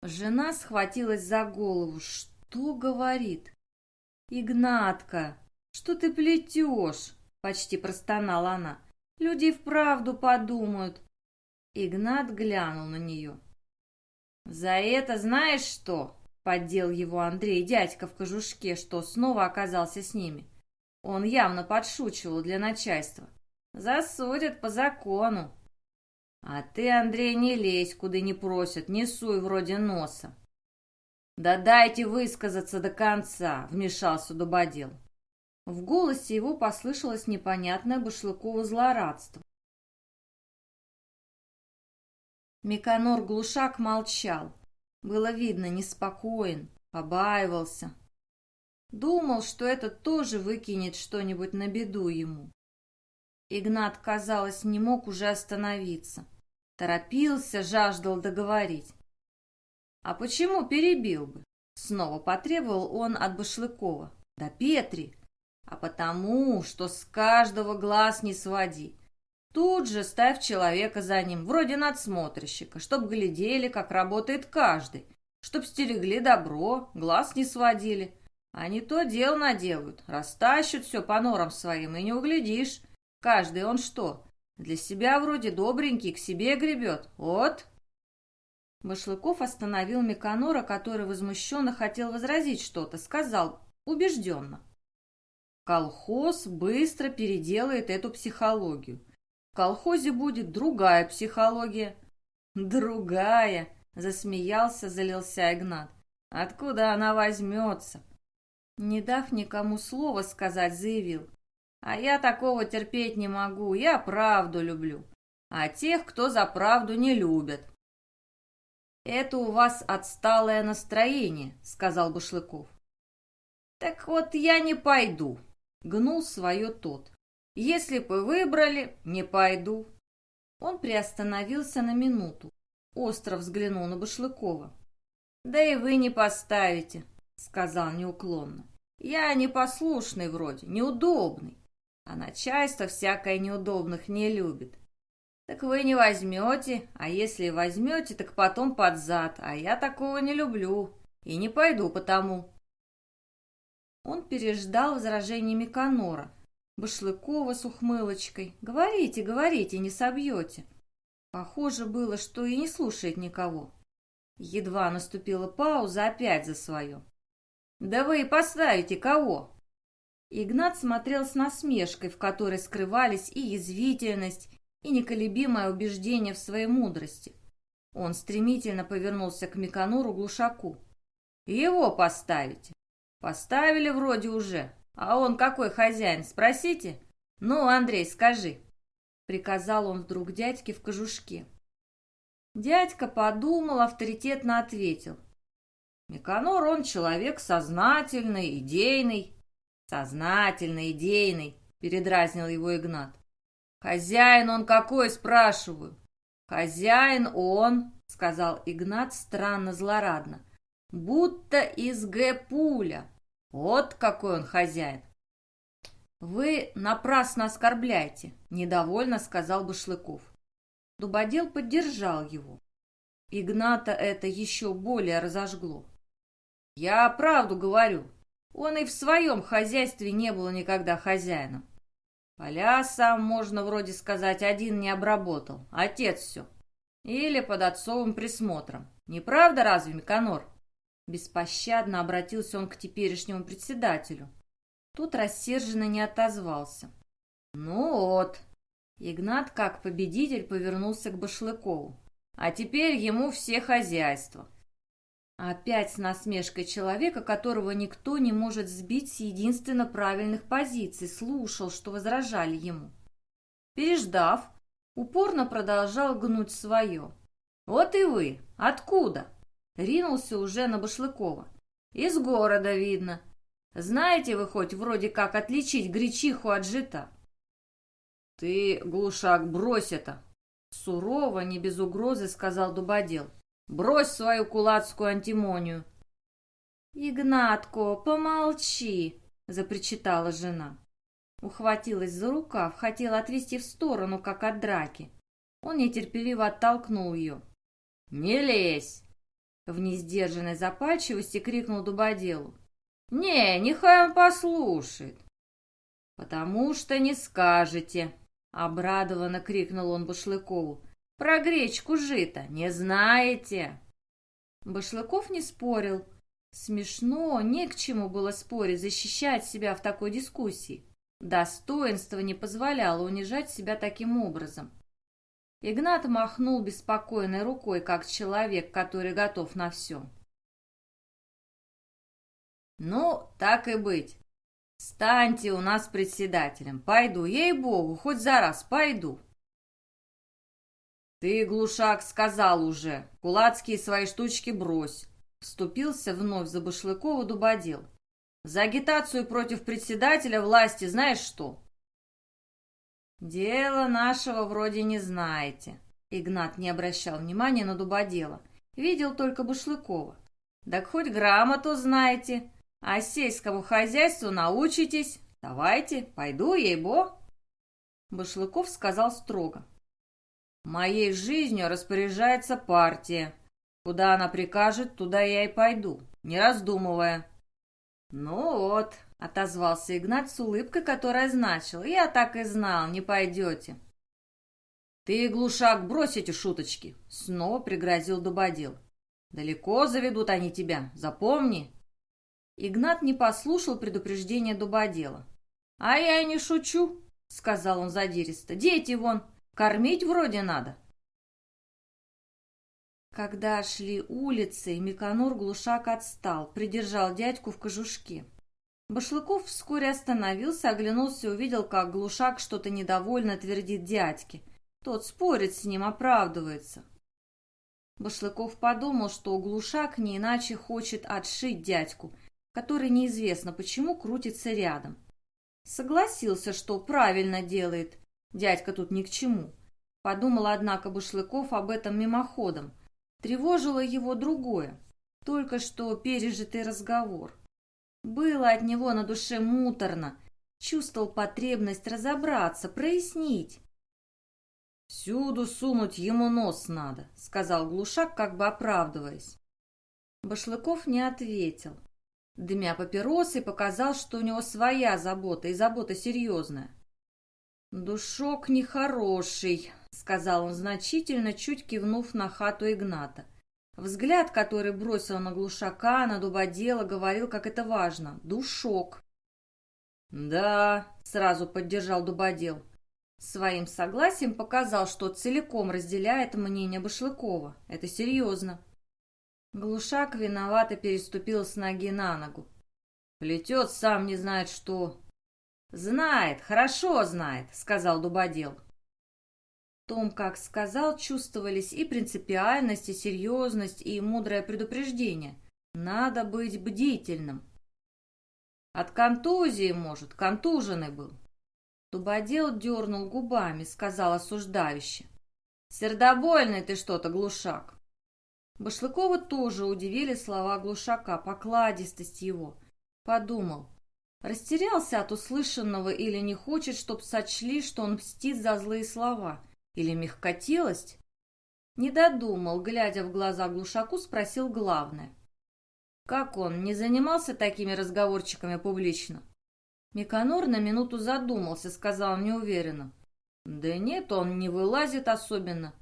Жена схватилась за голову. Что говорит? «Игнатка, что ты плетешь?» Почти простонала она. «Люди вправду подумают». Игнат глянул на нее. «За это знаешь что?» Поддел его Андрей, дядька в кожушке, что снова оказался с ними. Он явно подшучивал для начальства. «Засудят по закону». «А ты, Андрей, не лезь, куда не просят, не суй вроде носа». «Да дайте высказаться до конца», — вмешался Дубодел. В голосе его послышалось непонятное Башлыково злорадство. Миканор Глушак молчал. Было видно, неспокоен, побаивался. Думал, что этот тоже выкинет что-нибудь на беду ему. Игнат, казалось, не мог уже остановиться. Торопился, жаждал договорить. «А почему перебил бы?» Снова потребовал он от Башлыкова. «Да Петри, а потому, что с каждого глаз не своди. Тут же ставь человека за ним, вроде надсмотрщика, чтоб глядели, как работает каждый, чтоб стерегли добро, глаз не сводили. А не то дел наделают, растащат все по норам своим, и не углядишь. Каждый он что? Для себя вроде добренький, к себе гребет. Вот. Башлыков остановил Миканора, который возмущенно хотел возразить что-то, сказал убежденно. Колхоз быстро переделает эту психологию. В колхозе будет другая психология. Другая, засмеялся, залился Игнат. Откуда она возьмется? Не дав никому слова сказать, заявил. А я такого терпеть не могу, я правду люблю. А тех, кто за правду не любят. «Это у вас отсталое настроение», — сказал Башлыков. «Так вот я не пойду», Гнул свое тот. «Если бы выбрали, не пойду». Он приостановился на минуту. Остро взглянул на Башлыкова. «Да и вы не поставите», — сказал неуклонно. «Я непослушный вроде, неудобный, а начальство всякое неудобных не любит. Так вы не возьмете, а если возьмете, так потом под зад, а я такого не люблю и не пойду потому». Он переждал возражение Миканора. Башлыкова с ухмылочкой. «Говорите, говорите, не собьете». Похоже было, что и не слушает никого. Едва наступила пауза, опять за свое. «Да вы и поставите кого?» Игнат смотрел с насмешкой, в которой скрывались и язвительность, и неколебимое убеждение в своей мудрости. Он стремительно повернулся к Миканору Глушаку. «Его поставите!» Поставили вроде уже. А он какой хозяин, спросите? Ну, Андрей, скажи. Приказал он вдруг дядьке в кожушке. Дядька подумал, авторитетно ответил. Миканор, он человек сознательный, идейный. Сознательный, идейный, передразнил его Игнат. Хозяин он какой, спрашиваю? Хозяин он, сказал Игнат странно злорадно, будто из Г-пуля. Вот какой он хозяин. «Вы напрасно оскорбляете», — недовольно сказал Башлыков. Дубодел поддержал его. Игната это еще более разожгло. «Я правду говорю. Он и в своем хозяйстве не был никогда хозяином. Поля сам, можно вроде сказать, один не обработал. Отец все. Или под отцовым присмотром. Не правда разве, Миконор?» Беспощадно обратился он к теперешнему председателю. Тут рассерженно не отозвался. «Ну вот». Игнат, как победитель, повернулся к Башлыкову. «А теперь ему все хозяйства». Опять с насмешкой человека, которого никто не может сбить с единственно правильных позиций, слушал, что возражали ему. Переждав, упорно продолжал гнуть свое. «Вот и вы! Откуда?» Ринулся уже на Башлыкова. «Из города, видно. Знаете вы хоть вроде как отличить гречиху от жита?» «Ты, глушак, брось это!» Сурово, не без угрозы, сказал Дубодел. «Брось свою кулацкую антимонию!» «Игнатко, помолчи!» — запричитала жена. Ухватилась за рукав, хотела отвести в сторону, как от драки. Он нетерпеливо оттолкнул ее. «Не лезь!» В несдержанной запальчивости крикнул Дубоделу. «Не, нехай он послушает». «Потому что не скажете», — обрадованно крикнул он Башлыкову. «Про гречку жито не знаете». Башлыков не спорил. Смешно, не к чему было спорить, защищать себя в такой дискуссии. Достоинство не позволяло унижать себя таким образом. Игнат махнул беспокойной рукой, как человек, который готов на все. «Ну, так и быть. Станьте у нас председателем. Пойду, ей-богу, хоть за раз пойду». «Ты, глушак, сказал уже. Кулацкие свои штучки брось». Вступился вновь за Башлыкова дубодел. «За агитацию против председателя власти знаешь что?» «Дело нашего вроде не знаете». Игнат не обращал внимания на дубодела. Видел только Башлыкова. «Так хоть грамоту знаете. А сельскому хозяйству научитесь. Давайте, пойду, ей-бо. Башлыков сказал строго. Моей жизнью распоряжается партия. Куда она прикажет, туда я и пойду, не раздумывая. Ну вот, отозвался Игнат с улыбкой, которая значила. Я так и знал, не пойдете. «Ты, глушак, брось эти шуточки!» — снова пригрозил Дубодил. «Далеко заведут они тебя, запомни!» Игнат не послушал предупреждения дубодела. «А я и не шучу», — сказал он задиристо. «Дети вон, кормить вроде надо». Когда шли улицы, Миканур глушак отстал, придержал дядьку в кожушке. Башлыков вскоре остановился, оглянулся и увидел, как глушак что-то недовольно твердит дядьке. Тот спорит с ним, оправдывается. Башлыков подумал, что глушак не иначе хочет отшить дядьку — который неизвестно почему крутится рядом. Согласился, что правильно делает. Дядька тут ни к чему. Подумал, однако, Башлыков об этом мимоходом. Тревожило его другое. Только что пережитый разговор. Было от него на душе муторно. Чувствовал потребность разобраться, прояснить. «Всюду сунуть ему нос надо», — сказал Глушак, как бы оправдываясь. Башлыков не ответил. Дымя папиросы, показал, что у него своя забота, и забота серьезная. «Душок нехороший», — сказал он значительно, чуть кивнув на хату Игната. Взгляд, который бросил на глушака, на дубодела, говорил, как это важно. «Душок». «Да», — сразу поддержал дубодел. Своим согласием показал, что целиком разделяет мнение Башлыкова. Это серьезно. Глушак виновато переступил с ноги на ногу. Плетет, сам не знает что. «Знает, хорошо знает», — сказал Дубодел. В том, как сказал, чувствовались и принципиальность, и серьезность, и мудрое предупреждение. Надо быть бдительным. От контузии, может, контуженный был. Дубодел дернул губами, сказал осуждающе. «Сердобольный ты что-то, глушак!» Башлыкова тоже удивили слова глушака, покладистость его. Подумал, растерялся от услышанного или не хочет, чтоб сочли, что он мстит за злые слова, или мягкотелость? Не додумал, глядя в глаза глушаку, спросил главное. Как он, не занимался такими разговорчиками публично? Миконор на минуту задумался, сказал неуверенно. Да нет, он не вылазит особенно.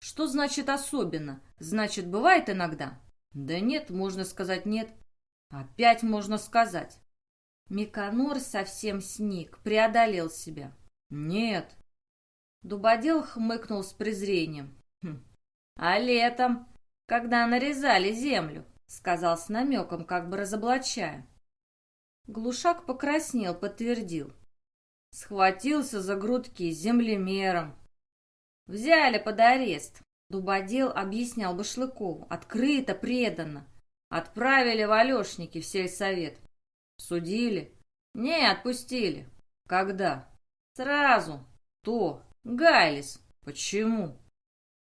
Что значит особенно? Значит, бывает иногда? Да нет, можно сказать нет. Опять можно сказать. Миконор совсем сник, преодолел себя. Нет. Дубодел хмыкнул с презрением. Хм. А летом, когда нарезали землю, сказал с намеком, как бы разоблачая. Глушак покраснел, подтвердил. Схватился за грудки землемером. Взяли под арест. Дубодел объяснял Башлыкову. Открыто, преданно. Отправили в Алешники в сельсовет. Судили? Не, отпустили. Когда? Сразу. То. Гайлис. Почему?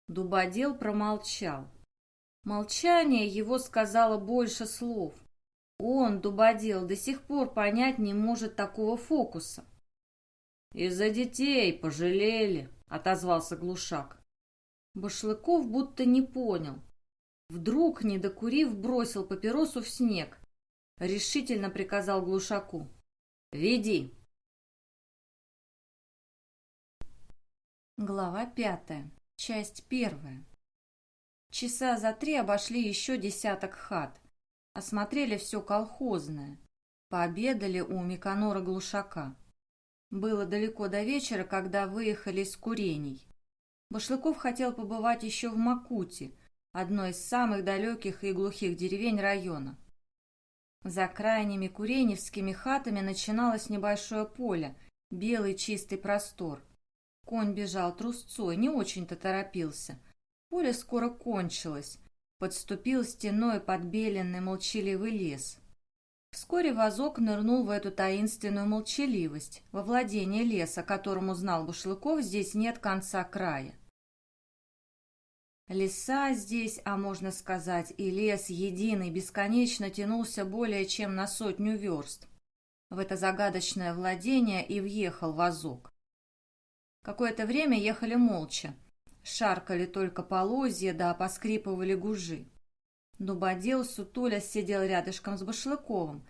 Дубодел промолчал. Молчание его сказало больше слов. Он, Дубодел, до сих пор понять не может такого фокуса. «Из-за детей пожалели», — отозвался глушак. Башлыков будто не понял. Вдруг, не докурив, бросил папиросу в снег. Решительно приказал глушаку. «Веди». Глава пятая. Часть первая. Часа за три обошли еще десяток хат. Осмотрели все колхозное. Пообедали у Миконора Глушака. Было далеко до вечера, когда выехали из курений. Башлыков хотел побывать еще в Макуте, одной из самых далеких и глухих деревень района. За крайними куреневскими хатами начиналось небольшое поле, белый чистый простор. Конь бежал трусцой, не очень-то торопился. Поле скоро кончилось, подступил стеной подбеленный молчаливый лес. Вскоре вазок нырнул в эту таинственную молчаливость, во владение леса, которому знал Бушлыков, здесь нет конца края. Леса здесь, а можно сказать, и лес единый, бесконечно тянулся более чем на сотню верст. В это загадочное владение и въехал вазок. Какое-то время ехали молча. Шаркали только полозья, да поскрипывали гужи. Дубодел сутуля сидел рядышком с Башлыковым.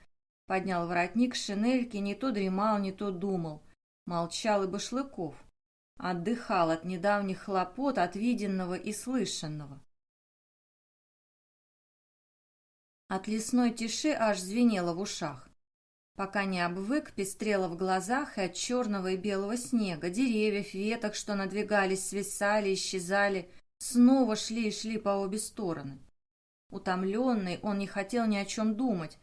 Поднял воротник шинельки, не то дремал, не то думал. Молчал и Башлыков. Отдыхал от недавних хлопот, от виденного и слышанного. От лесной тиши аж звенело в ушах. Пока не обвык, пестрело в глазах и от черного и белого снега, деревьев, веток, что надвигались, свисали, исчезали, снова шли и шли по обе стороны. Утомленный, он не хотел ни о чем думать.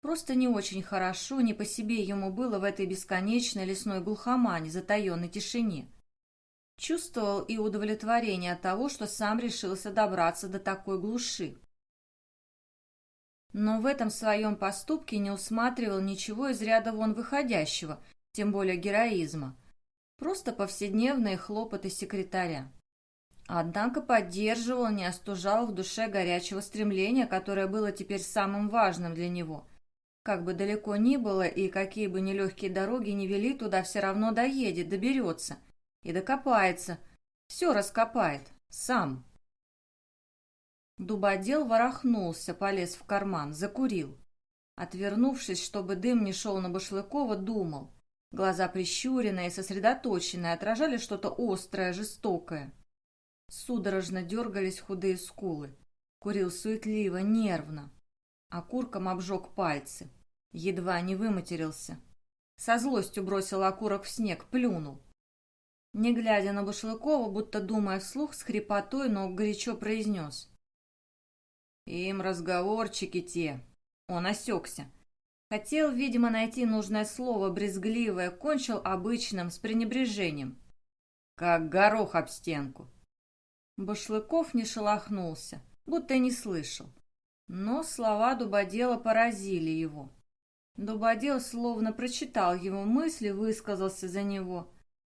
Просто не очень хорошо, не по себе ему было в этой бесконечной лесной глухомане, затаенной тишине. Чувствовал и удовлетворение от того, что сам решился добраться до такой глуши но в этом своем поступке не усматривал ничего из ряда вон выходящего, тем более героизма. Просто повседневные хлопоты секретаря. Однако поддерживал, не остужал в душе горячего стремления, которое было теперь самым важным для него. Как бы далеко ни было и какие бы нелегкие дороги не вели, туда все равно доедет, доберется. И докопается. Все раскопает. Сам. Дубодел ворохнулся, полез в карман, закурил. Отвернувшись, чтобы дым не шел на Башлыкова, думал. Глаза прищуренные, сосредоточенные, отражали что-то острое, жестокое. Судорожно дергались худые скулы. Курил суетливо, нервно. Окурком обжег пальцы. Едва не выматерился. Со злостью бросил окурок в снег, плюнул. Не глядя на Башлыкова, будто думая вслух, с хрипотой, но горячо произнес. Им разговорчики те. Он осекся. Хотел, видимо, найти нужное слово, брезгливое, кончил обычным, с пренебрежением. Как горох об стенку. Башлыков не шелохнулся, будто не слышал. Но слова Дубодела поразили его. Дубодел словно прочитал его мысли, высказался за него.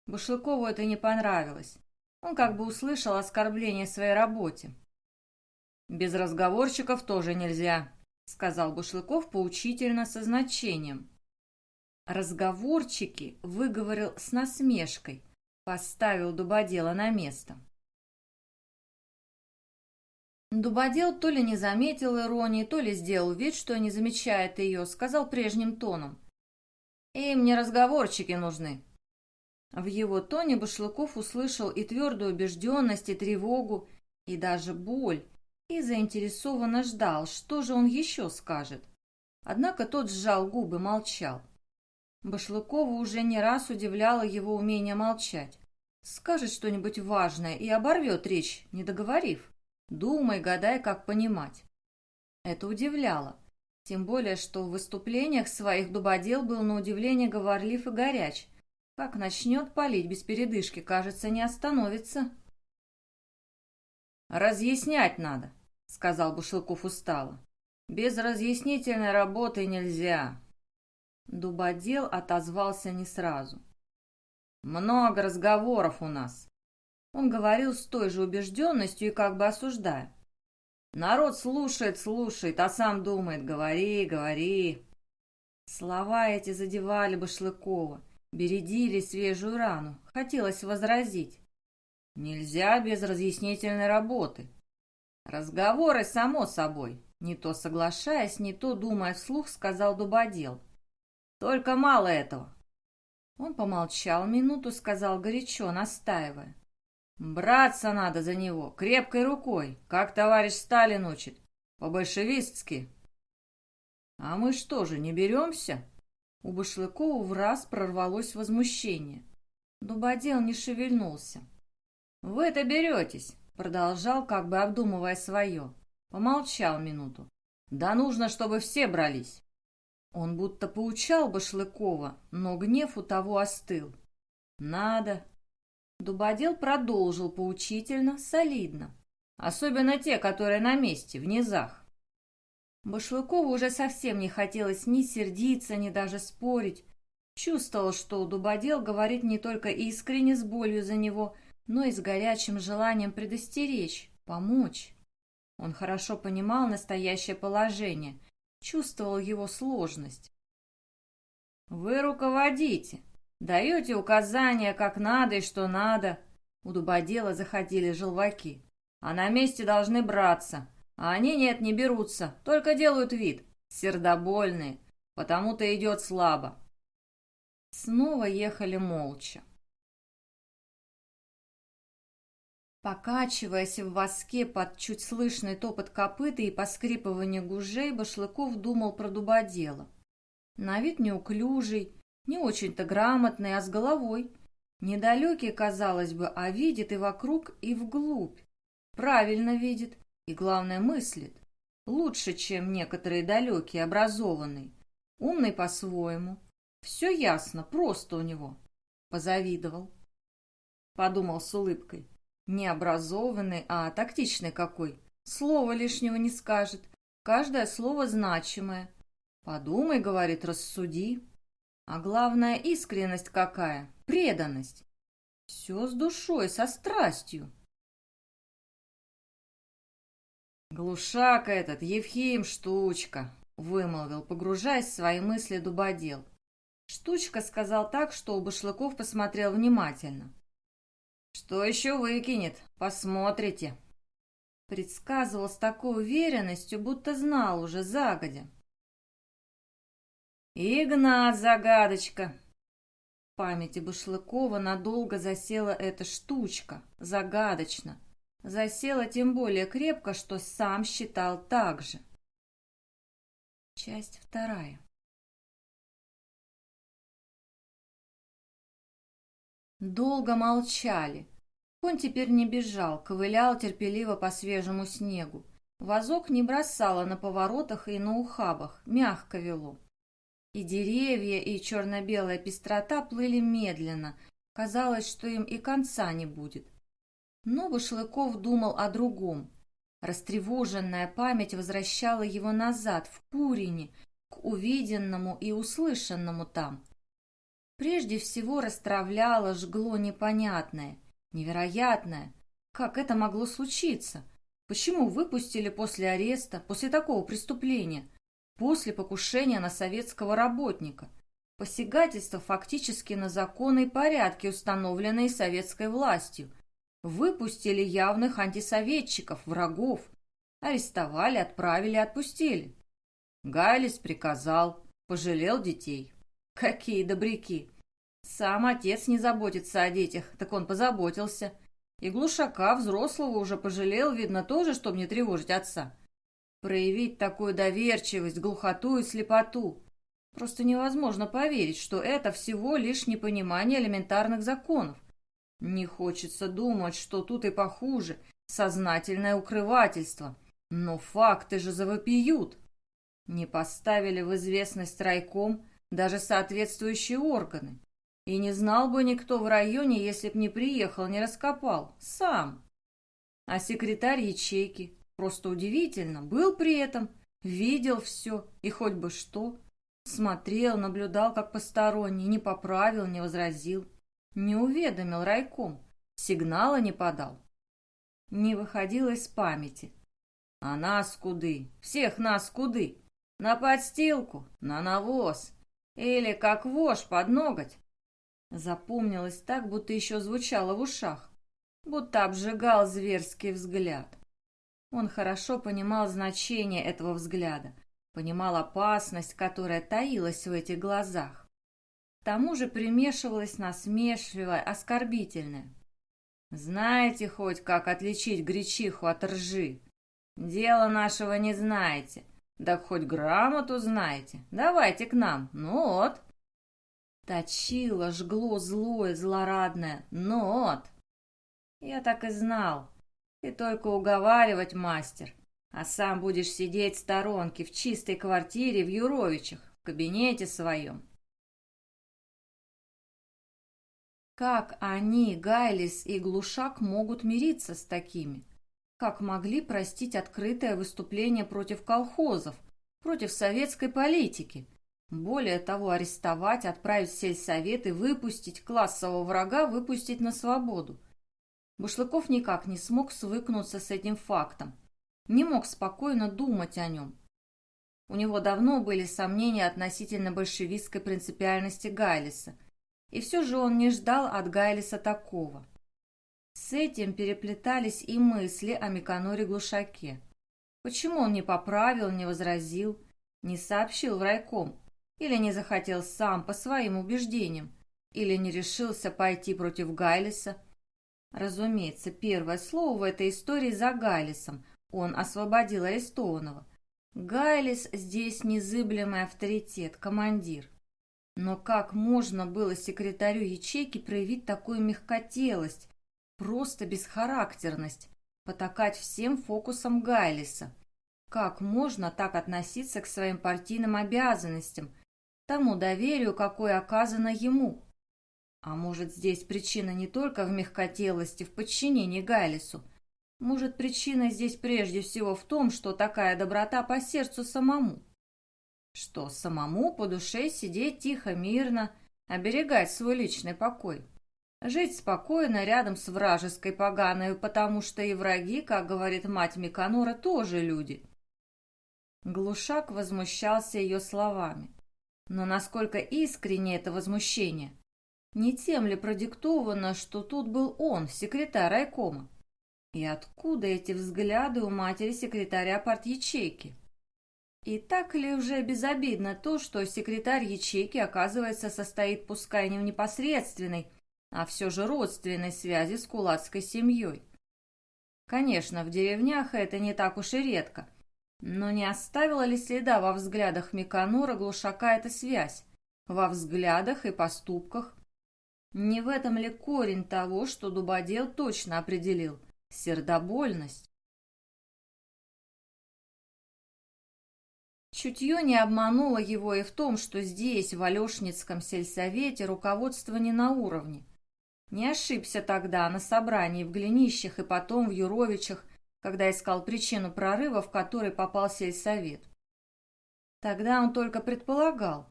Башлыкову это не понравилось. Он как бы услышал оскорбление своей работе. «Без разговорчиков тоже нельзя», — сказал Башлыков поучительно со значением. «Разговорчики» выговорил с насмешкой, поставил Дубодела на место. Дубодел то ли не заметил иронии, то ли сделал вид, что не замечает ее, сказал прежним тоном. «Им не разговорчики нужны». В его тоне Башлыков услышал и твердую убежденность, и тревогу, и даже боль, и заинтересованно ждал, что же он еще скажет. Однако тот сжал губы, молчал. Башлыкову уже не раз удивляло его умение молчать. Скажет что-нибудь важное и оборвет речь, не договорив. Думай, гадай, как понимать. Это удивляло. Тем более, что в выступлениях своих Дубодел был на удивление говорлив и горяч. Как начнет палить без передышки, кажется, не остановится. «Разъяснять надо», — сказал Бушилков устало. «Без разъяснительной работы нельзя». Дубодел отозвался не сразу. «Много разговоров у нас. Он говорил с той же убежденностью и как бы осуждая. Народ слушает, слушает, а сам думает, говори, говори. Слова эти задевали Башлыкова, бередили свежую рану. Хотелось возразить. Нельзя без разъяснительной работы. Разговоры, само собой. Не то соглашаясь, не то думая вслух, сказал Дубодел. Только мало этого. Он помолчал минуту, сказал горячо, настаивая. Браться надо за него, крепкой рукой, как товарищ Сталин учит, по-большевистски. А мы что же, не беремся? У Башлыкова в раз прорвалось возмущение. Дубодел не шевельнулся. «Вы-то беретесь», — продолжал, как бы обдумывая свое. Помолчал минуту. «Да нужно, чтобы все брались». Он будто поучал Башлыкова, но гнев у того остыл. «Надо, Дубодел продолжил поучительно, солидно. Особенно те, которые на месте, в низах. Башлыкову уже совсем не хотелось ни сердиться, ни даже спорить. Чувствовал, что Дубодел говорит не только искренне с болью за него, но и с горячим желанием предостеречь, помочь. Он хорошо понимал настоящее положение, чувствовал его сложность. «Вы руководите», Даете указания, как надо и что надо. У дубодела заходили желваки. А на месте должны браться. А они нет, не берутся, только делают вид. Сердобольные, потому-то идет слабо. Снова ехали молча. Покачиваясь в воске под чуть слышный топот копыта и поскрипывание гужей, Башлыков думал про дубодела. На вид неуклюжий, не очень-то грамотный, а с головой. Недалекий, казалось бы, а видит и вокруг, и вглубь. Правильно видит и, главное, мыслит. Лучше, чем некоторые далекие, образованные. Умный по-своему. Все ясно, просто у него. Позавидовал. Подумал с улыбкой. Не образованный, а тактичный какой. Слова лишнего не скажет. Каждое слово значимое. Подумай, говорит, рассуди. А главное, искренность какая, преданность. Все с душой, со страстью. «Глушак этот, Евхим, штучка!» — вымолвил, погружаясь в свои мысли дубодел. Штучка сказал так, что у Башлыков посмотрел внимательно. «Что еще выкинет? Посмотрите!» Предсказывал с такой уверенностью, будто знал уже загодя. «Игнат, загадочка!» В памяти Башлыкова надолго засела эта штучка, загадочно. Засела тем более крепко, что сам считал так же. Часть вторая. Долго молчали. Он теперь не бежал, ковылял терпеливо по свежему снегу. Вазок не бросало на поворотах и на ухабах, мягко вело. И деревья, и черно-белая пестрота плыли медленно. Казалось, что им и конца не будет. Но Башлыков думал о другом. Растревоженная память возвращала его назад, в Курине, к увиденному и услышанному там. Прежде всего расстравляло, жгло непонятное, невероятное. Как это могло случиться? Почему выпустили после ареста, после такого преступления, после покушения на советского работника? Посягательство фактически на законы и порядки, установленные советской властью. Выпустили явных антисоветчиков, врагов. Арестовали, отправили, отпустили. Гайлис приказал, пожалел детей. Какие добряки! Сам отец не заботится о детях, так он позаботился. И глушака взрослого уже пожалел, видно, тоже, чтобы не тревожить отца. Проявить такую доверчивость, глухоту и слепоту. Просто невозможно поверить, что это всего лишь непонимание элементарных законов. Не хочется думать, что тут и похуже, сознательное укрывательство. Но факты же завопиют. Не поставили в известность райком даже соответствующие органы. И не знал бы никто в районе, если б не приехал, не раскопал. Сам. А секретарь ячейки, просто удивительно, был при этом, видел все и хоть бы что. Смотрел, наблюдал как посторонний, не поправил, не возразил. Не уведомил райком, сигнала не подал. Не выходил из памяти. А нас куды? Всех нас куды? На подстилку, на навоз. Или как вошь под ноготь. Запомнилось так, будто еще звучало в ушах. Будто обжигал зверский взгляд. Он хорошо понимал значение этого взгляда, понимал опасность, которая таилась в этих глазах. Тому же примешивалась насмешливая, оскорбительная. «Знаете хоть, как отличить гречиху от ржи? Дело нашего не знаете. Да хоть грамоту знаете. Давайте к нам. Ну вот». Точило, жгло злое, злорадное. Ну вот. Я так и знал. Ты только уговаривать, мастер а сам будешь сидеть в сторонке в чистой квартире в Юровичах, в кабинете своем. Как они, Гайлис и Глушак, могут мириться с такими? Как могли простить открытое выступление против колхозов, против советской политики? Более того, арестовать, отправить в сельсовет и выпустить классового врага, выпустить на свободу. Башлыков никак не смог свыкнуться с этим фактом не мог спокойно думать о нем. У него давно были сомнения относительно большевистской принципиальности Гайлиса, и все же он не ждал от Гайлиса такого. С этим переплетались и мысли о Миконоре Глушаке. Почему он не поправил, не возразил, не сообщил в райком, или не захотел сам по своим убеждениям, или не решился пойти против Гайлиса? Разумеется, первое слово в этой истории за Гайлисом, он освободил арестованного. Гайлис здесь незыблемый авторитет, командир. Но как можно было секретарю ячейки проявить такую мягкотелость, просто бесхарактерность, потакать всем фокусом Гайлиса? Как можно так относиться к своим партийным обязанностям, тому доверию, какое оказано ему? А может, здесь причина не только в мягкотелости, в подчинении Гайлису, может, причина здесь прежде всего в том, что такая доброта по сердцу самому? Что самому по душе сидеть тихо, мирно, оберегать свой личный покой? Жить спокойно рядом с вражеской поганой, потому что и враги, как говорит мать Миканора, тоже люди. Глушак возмущался ее словами. Но насколько искренне это возмущение? Не тем ли продиктовано, что тут был он, секретарь райкома? И откуда эти взгляды у матери секретаря парт-ячейки? И так ли уже безобидно то, что секретарь ячейки, оказывается, состоит пускай не в непосредственной, а все же родственной связи с кулацкой семьей? Конечно, в деревнях это не так уж и редко, но не оставила ли следа во взглядах Миканора глушака эта связь? Во взглядах и поступках? Не в этом ли корень того, что Дубодел точно определил – сердобольность. Чутье не обмануло его и в том, что здесь, в Алешницком сельсовете, руководство не на уровне. Не ошибся тогда на собрании в Глинищах и потом в Юровичах, когда искал причину прорыва, в который попал сельсовет. Тогда он только предполагал.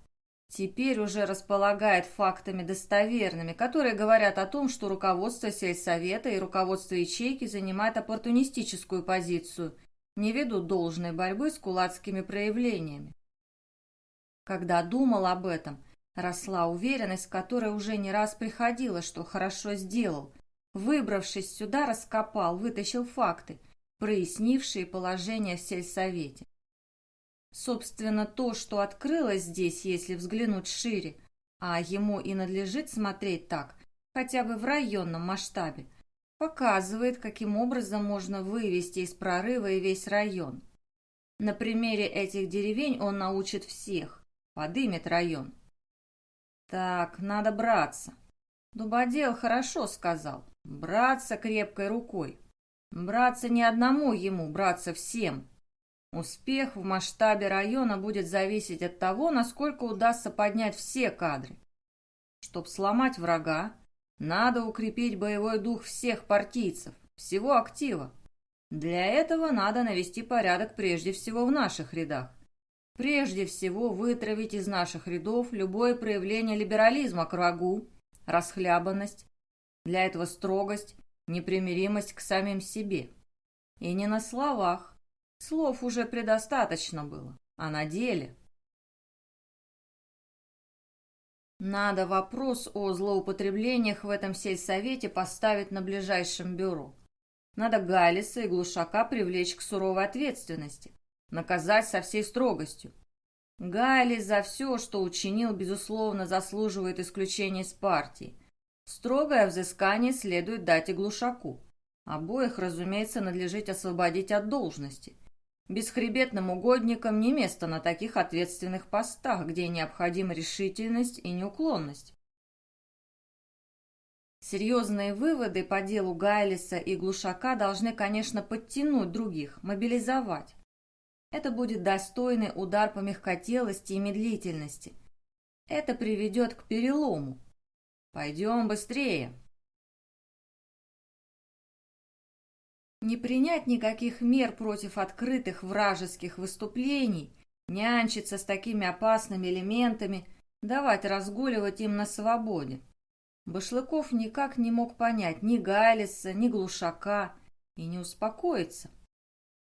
Теперь уже располагает фактами достоверными, которые говорят о том, что руководство сельсовета и руководство ячейки занимает оппортунистическую позицию, не ведут должной борьбы с кулацкими проявлениями. Когда думал об этом, росла уверенность, которая уже не раз приходила, что хорошо сделал. Выбравшись сюда, раскопал, вытащил факты, прояснившие положение в сельсовете. Собственно, то, что открылось здесь, если взглянуть шире, а ему и надлежит смотреть так, хотя бы в районном масштабе, показывает, каким образом можно вывести из прорыва и весь район. На примере этих деревень он научит всех, подымет район. Так, надо браться. Дубодел хорошо сказал. Браться крепкой рукой. Браться не одному ему, браться всем. Успех в масштабе района будет зависеть от того, насколько удастся поднять все кадры. Чтоб сломать врага, надо укрепить боевой дух всех партийцев, всего актива. Для этого надо навести порядок прежде всего в наших рядах. Прежде всего вытравить из наших рядов любое проявление либерализма к врагу, расхлябанность, для этого строгость, непримиримость к самим себе. И не на словах. Слов уже предостаточно было, а на деле. Надо вопрос о злоупотреблениях в этом сельсовете поставить на ближайшем бюро. Надо Галиса и Глушака привлечь к суровой ответственности наказать со всей строгостью. Гайли за все, что учинил, безусловно, заслуживает исключения из партии. Строгое взыскание следует дать и Глушаку. Обоих, разумеется, надлежит освободить от должности. Бесхребетным угодникам не место на таких ответственных постах, где необходима решительность и неуклонность. Серьезные выводы по делу Гайлиса и Глушака должны, конечно, подтянуть других, мобилизовать. Это будет достойный удар по мягкотелости и медлительности. Это приведет к перелому. Пойдем быстрее. Не принять никаких мер против открытых вражеских выступлений, нянчиться с такими опасными элементами, давать разгуливать им на свободе. Башлыков никак не мог понять ни Гайлиса, ни Глушака и не успокоиться.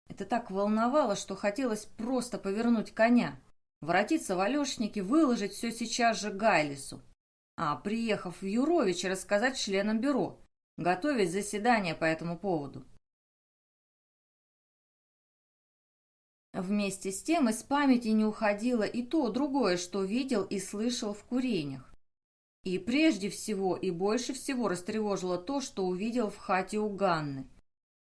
Это так волновало, что хотелось просто повернуть коня, воротиться в Алешники, выложить все сейчас же Гайлису. А, приехав в Юрович, рассказать членам бюро, готовить заседание по этому поводу. Вместе с тем из памяти не уходило и то, другое, что видел и слышал в курениях. И прежде всего и больше всего растревожило то, что увидел в хате у Ганны.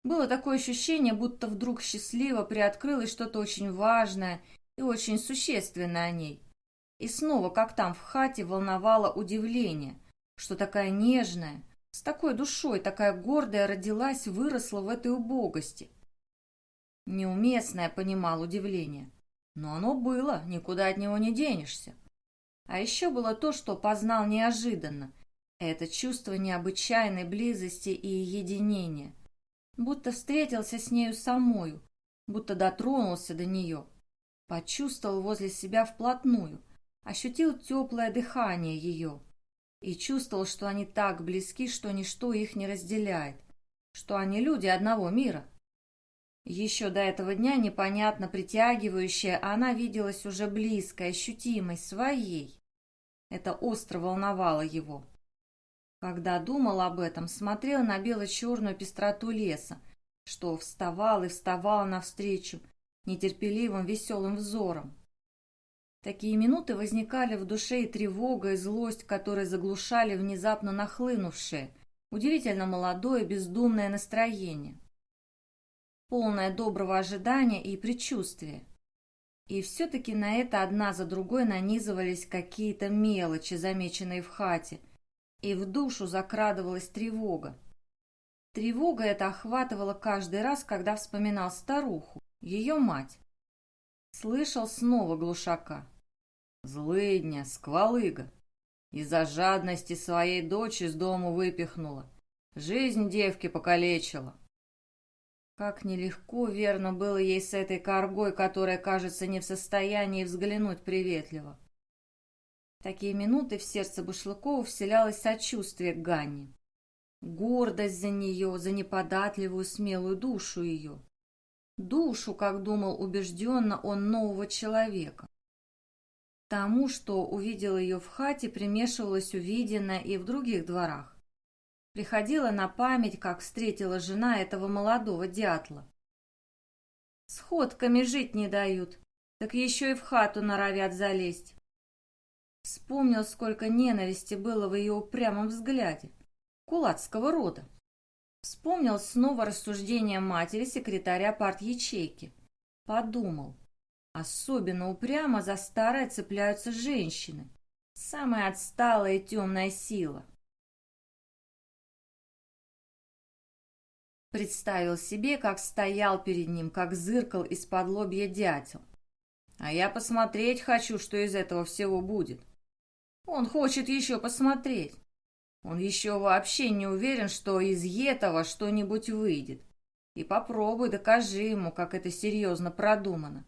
Было такое ощущение, будто вдруг счастливо приоткрылось что-то очень важное и очень существенное о ней. И снова, как там в хате, волновало удивление, что такая нежная, с такой душой, такая гордая родилась, выросла в этой убогости. Неуместное, понимал удивление. Но оно было, никуда от него не денешься. А еще было то, что познал неожиданно. Это чувство необычайной близости и единения будто встретился с нею самою, будто дотронулся до нее, почувствовал возле себя вплотную, ощутил теплое дыхание ее и чувствовал, что они так близки, что ничто их не разделяет, что они люди одного мира. Еще до этого дня непонятно притягивающая, она виделась уже близкой, ощутимой, своей. Это остро волновало его. Когда думал об этом, смотрел на бело-черную пестроту леса, что вставал и вставал навстречу нетерпеливым веселым взором. Такие минуты возникали в душе и тревога, и злость, которые заглушали внезапно нахлынувшее, удивительно молодое бездумное настроение. Полное доброго ожидания и предчувствия. И все-таки на это одна за другой нанизывались какие-то мелочи, замеченные в хате, и в душу закрадывалась тревога. Тревога эта охватывала каждый раз, когда вспоминал старуху, ее мать. Слышал снова глушака. Злыдня, сквалыга. Из-за жадности своей дочь из дому выпихнула. Жизнь девки покалечила. Как нелегко, верно, было ей с этой коргой, которая, кажется, не в состоянии взглянуть приветливо. В такие минуты в сердце Башлыкова вселялось сочувствие к Ганне. Гордость за нее, за неподатливую, смелую душу ее. Душу, как думал убежденно он, нового человека. Тому, что увидел ее в хате, примешивалось увиденное и в других дворах. Приходила на память, как встретила жена этого молодого дятла. Сходками жить не дают, так еще и в хату норовят залезть. Вспомнил, сколько ненависти было в ее упрямом взгляде. Кулацкого рода. Вспомнил снова рассуждение матери секретаря парт-ячейки. Подумал. Особенно упрямо за старое цепляются женщины. Самая отсталая и темная сила. Представил себе, как стоял перед ним, как зыркал из-под лобья дятел. А я посмотреть хочу, что из этого всего будет. Он хочет еще посмотреть. Он еще вообще не уверен, что из этого что-нибудь выйдет. И попробуй, докажи ему, как это серьезно продумано.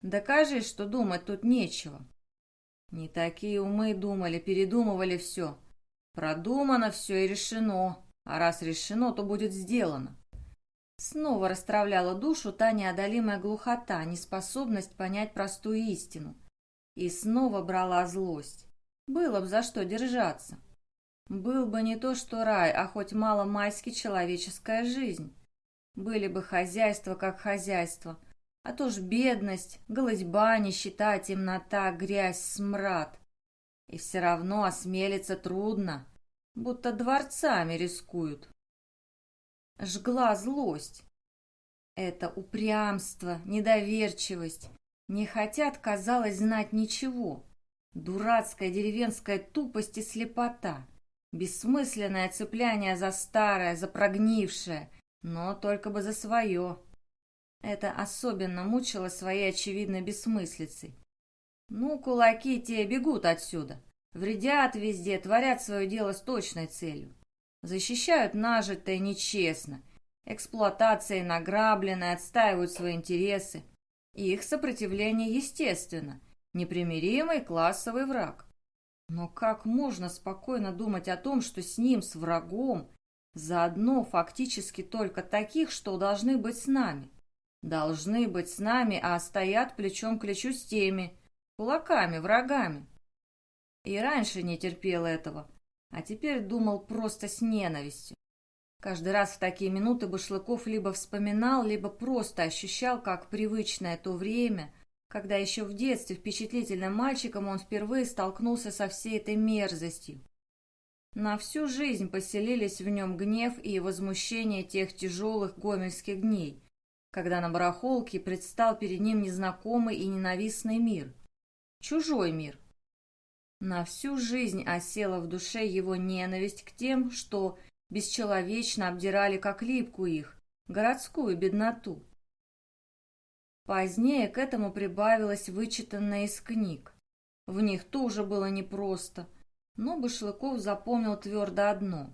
Докажи, что думать тут нечего. Не такие умы думали, передумывали все. Продумано все и решено. А раз решено, то будет сделано. Снова расстравляла душу та неодолимая глухота, неспособность понять простую истину. И снова брала злость. Было бы за что держаться. Был бы не то что рай, а хоть мало-майски человеческая жизнь. Были бы хозяйство как хозяйство, а то ж бедность, голодьба, нищета, темнота, грязь, смрад. И все равно осмелиться трудно, будто дворцами рискуют. Жгла злость. Это упрямство, недоверчивость. Не хотят, казалось, знать ничего. Дурацкая деревенская тупость и слепота. Бессмысленное цепляние за старое, за прогнившее, но только бы за свое. Это особенно мучило своей очевидной бессмыслицей. Ну, кулаки те бегут отсюда. Вредят везде, творят свое дело с точной целью. Защищают нажитое нечестно. Эксплуатацией награбленное, отстаивают свои интересы. Их сопротивление естественно – непримиримый классовый враг. Но как можно спокойно думать о том, что с ним, с врагом, заодно фактически только таких, что должны быть с нами? Должны быть с нами, а стоят плечом к плечу с теми, кулаками, врагами. И раньше не терпел этого, а теперь думал просто с ненавистью. Каждый раз в такие минуты Башлыков либо вспоминал, либо просто ощущал, как привычное то время – когда еще в детстве впечатлительным мальчиком он впервые столкнулся со всей этой мерзостью. На всю жизнь поселились в нем гнев и возмущение тех тяжелых гомельских дней, когда на барахолке предстал перед ним незнакомый и ненавистный мир. Чужой мир. На всю жизнь осела в душе его ненависть к тем, что бесчеловечно обдирали как липку их, городскую бедноту. Позднее к этому прибавилось вычитанное из книг. В них тоже было непросто, но Башлыков запомнил твердо одно,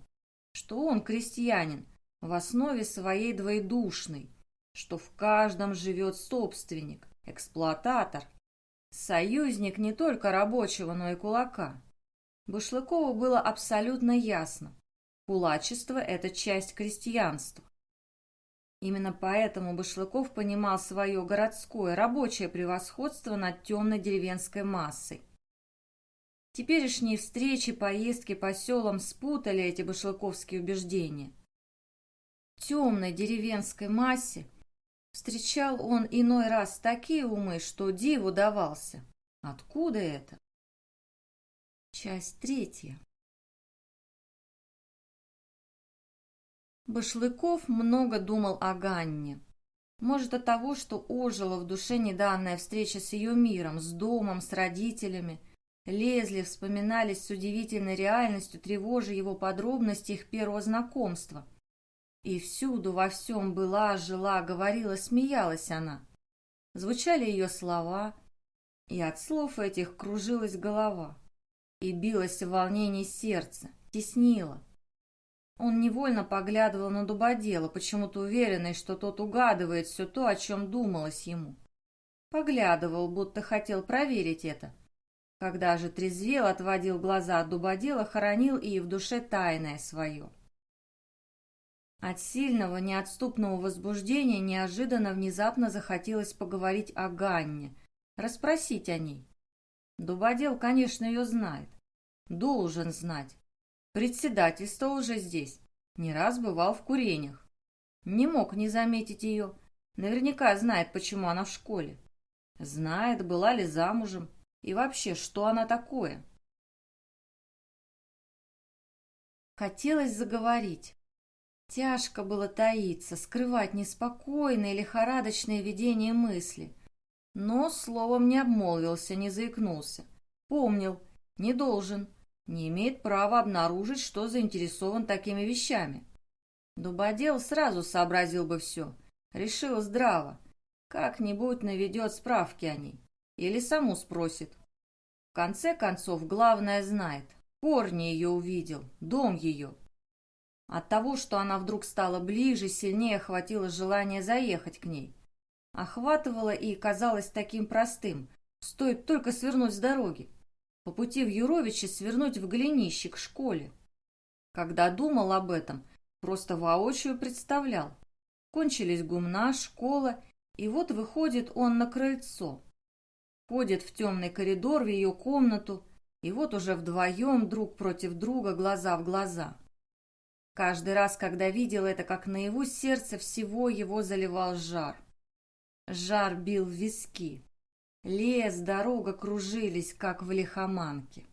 что он крестьянин, в основе своей двоедушный, что в каждом живет собственник, эксплуататор, союзник не только рабочего, но и кулака. Башлыкову было абсолютно ясно, кулачество – это часть крестьянства. Именно поэтому Башлыков понимал свое городское рабочее превосходство над темной деревенской массой. Теперешние встречи, поездки по селам спутали эти башлыковские убеждения. темной деревенской массе встречал он иной раз такие умы, что диву давался. Откуда это? Часть третья. Башлыков много думал о Ганне. Может, от того, что ожила в душе недавняя встреча с ее миром, с домом, с родителями. Лезли, вспоминались с удивительной реальностью, тревожа его подробности их первого знакомства. И всюду, во всем была, жила, говорила, смеялась она. Звучали ее слова, и от слов этих кружилась голова. И билось в волнении сердце, теснило. Он невольно поглядывал на дубодела, почему-то уверенный, что тот угадывает все то, о чем думалось ему. Поглядывал, будто хотел проверить это. Когда же трезвел, отводил глаза от дубодела, хоронил и в душе тайное свое. От сильного, неотступного возбуждения неожиданно внезапно захотелось поговорить о Ганне, расспросить о ней. Дубодел, конечно, ее знает. Должен знать. Председательство уже здесь. Не раз бывал в курениях. Не мог не заметить ее. Наверняка знает, почему она в школе. Знает, была ли замужем. И вообще, что она такое. Хотелось заговорить. Тяжко было таиться, скрывать неспокойное, лихорадочное видение мысли. Но словом не обмолвился, не заикнулся. Помнил, не должен, не имеет права обнаружить, что заинтересован такими вещами. Дубодел сразу сообразил бы все, решил здраво, как-нибудь наведет справки о ней или саму спросит. В конце концов, главное знает, корни ее увидел, дом ее. От того, что она вдруг стала ближе, сильнее охватило желание заехать к ней. Охватывало и казалось таким простым, стоит только свернуть с дороги по пути в Юровичи свернуть в Голенище к школе. Когда думал об этом, просто воочию представлял. Кончились гумна, школа, и вот выходит он на крыльцо. Ходит в темный коридор в ее комнату, и вот уже вдвоем друг против друга, глаза в глаза. Каждый раз, когда видел это, как наяву, сердце всего его заливал жар. Жар бил в виски. Лес, дорога кружились, как в лихоманке.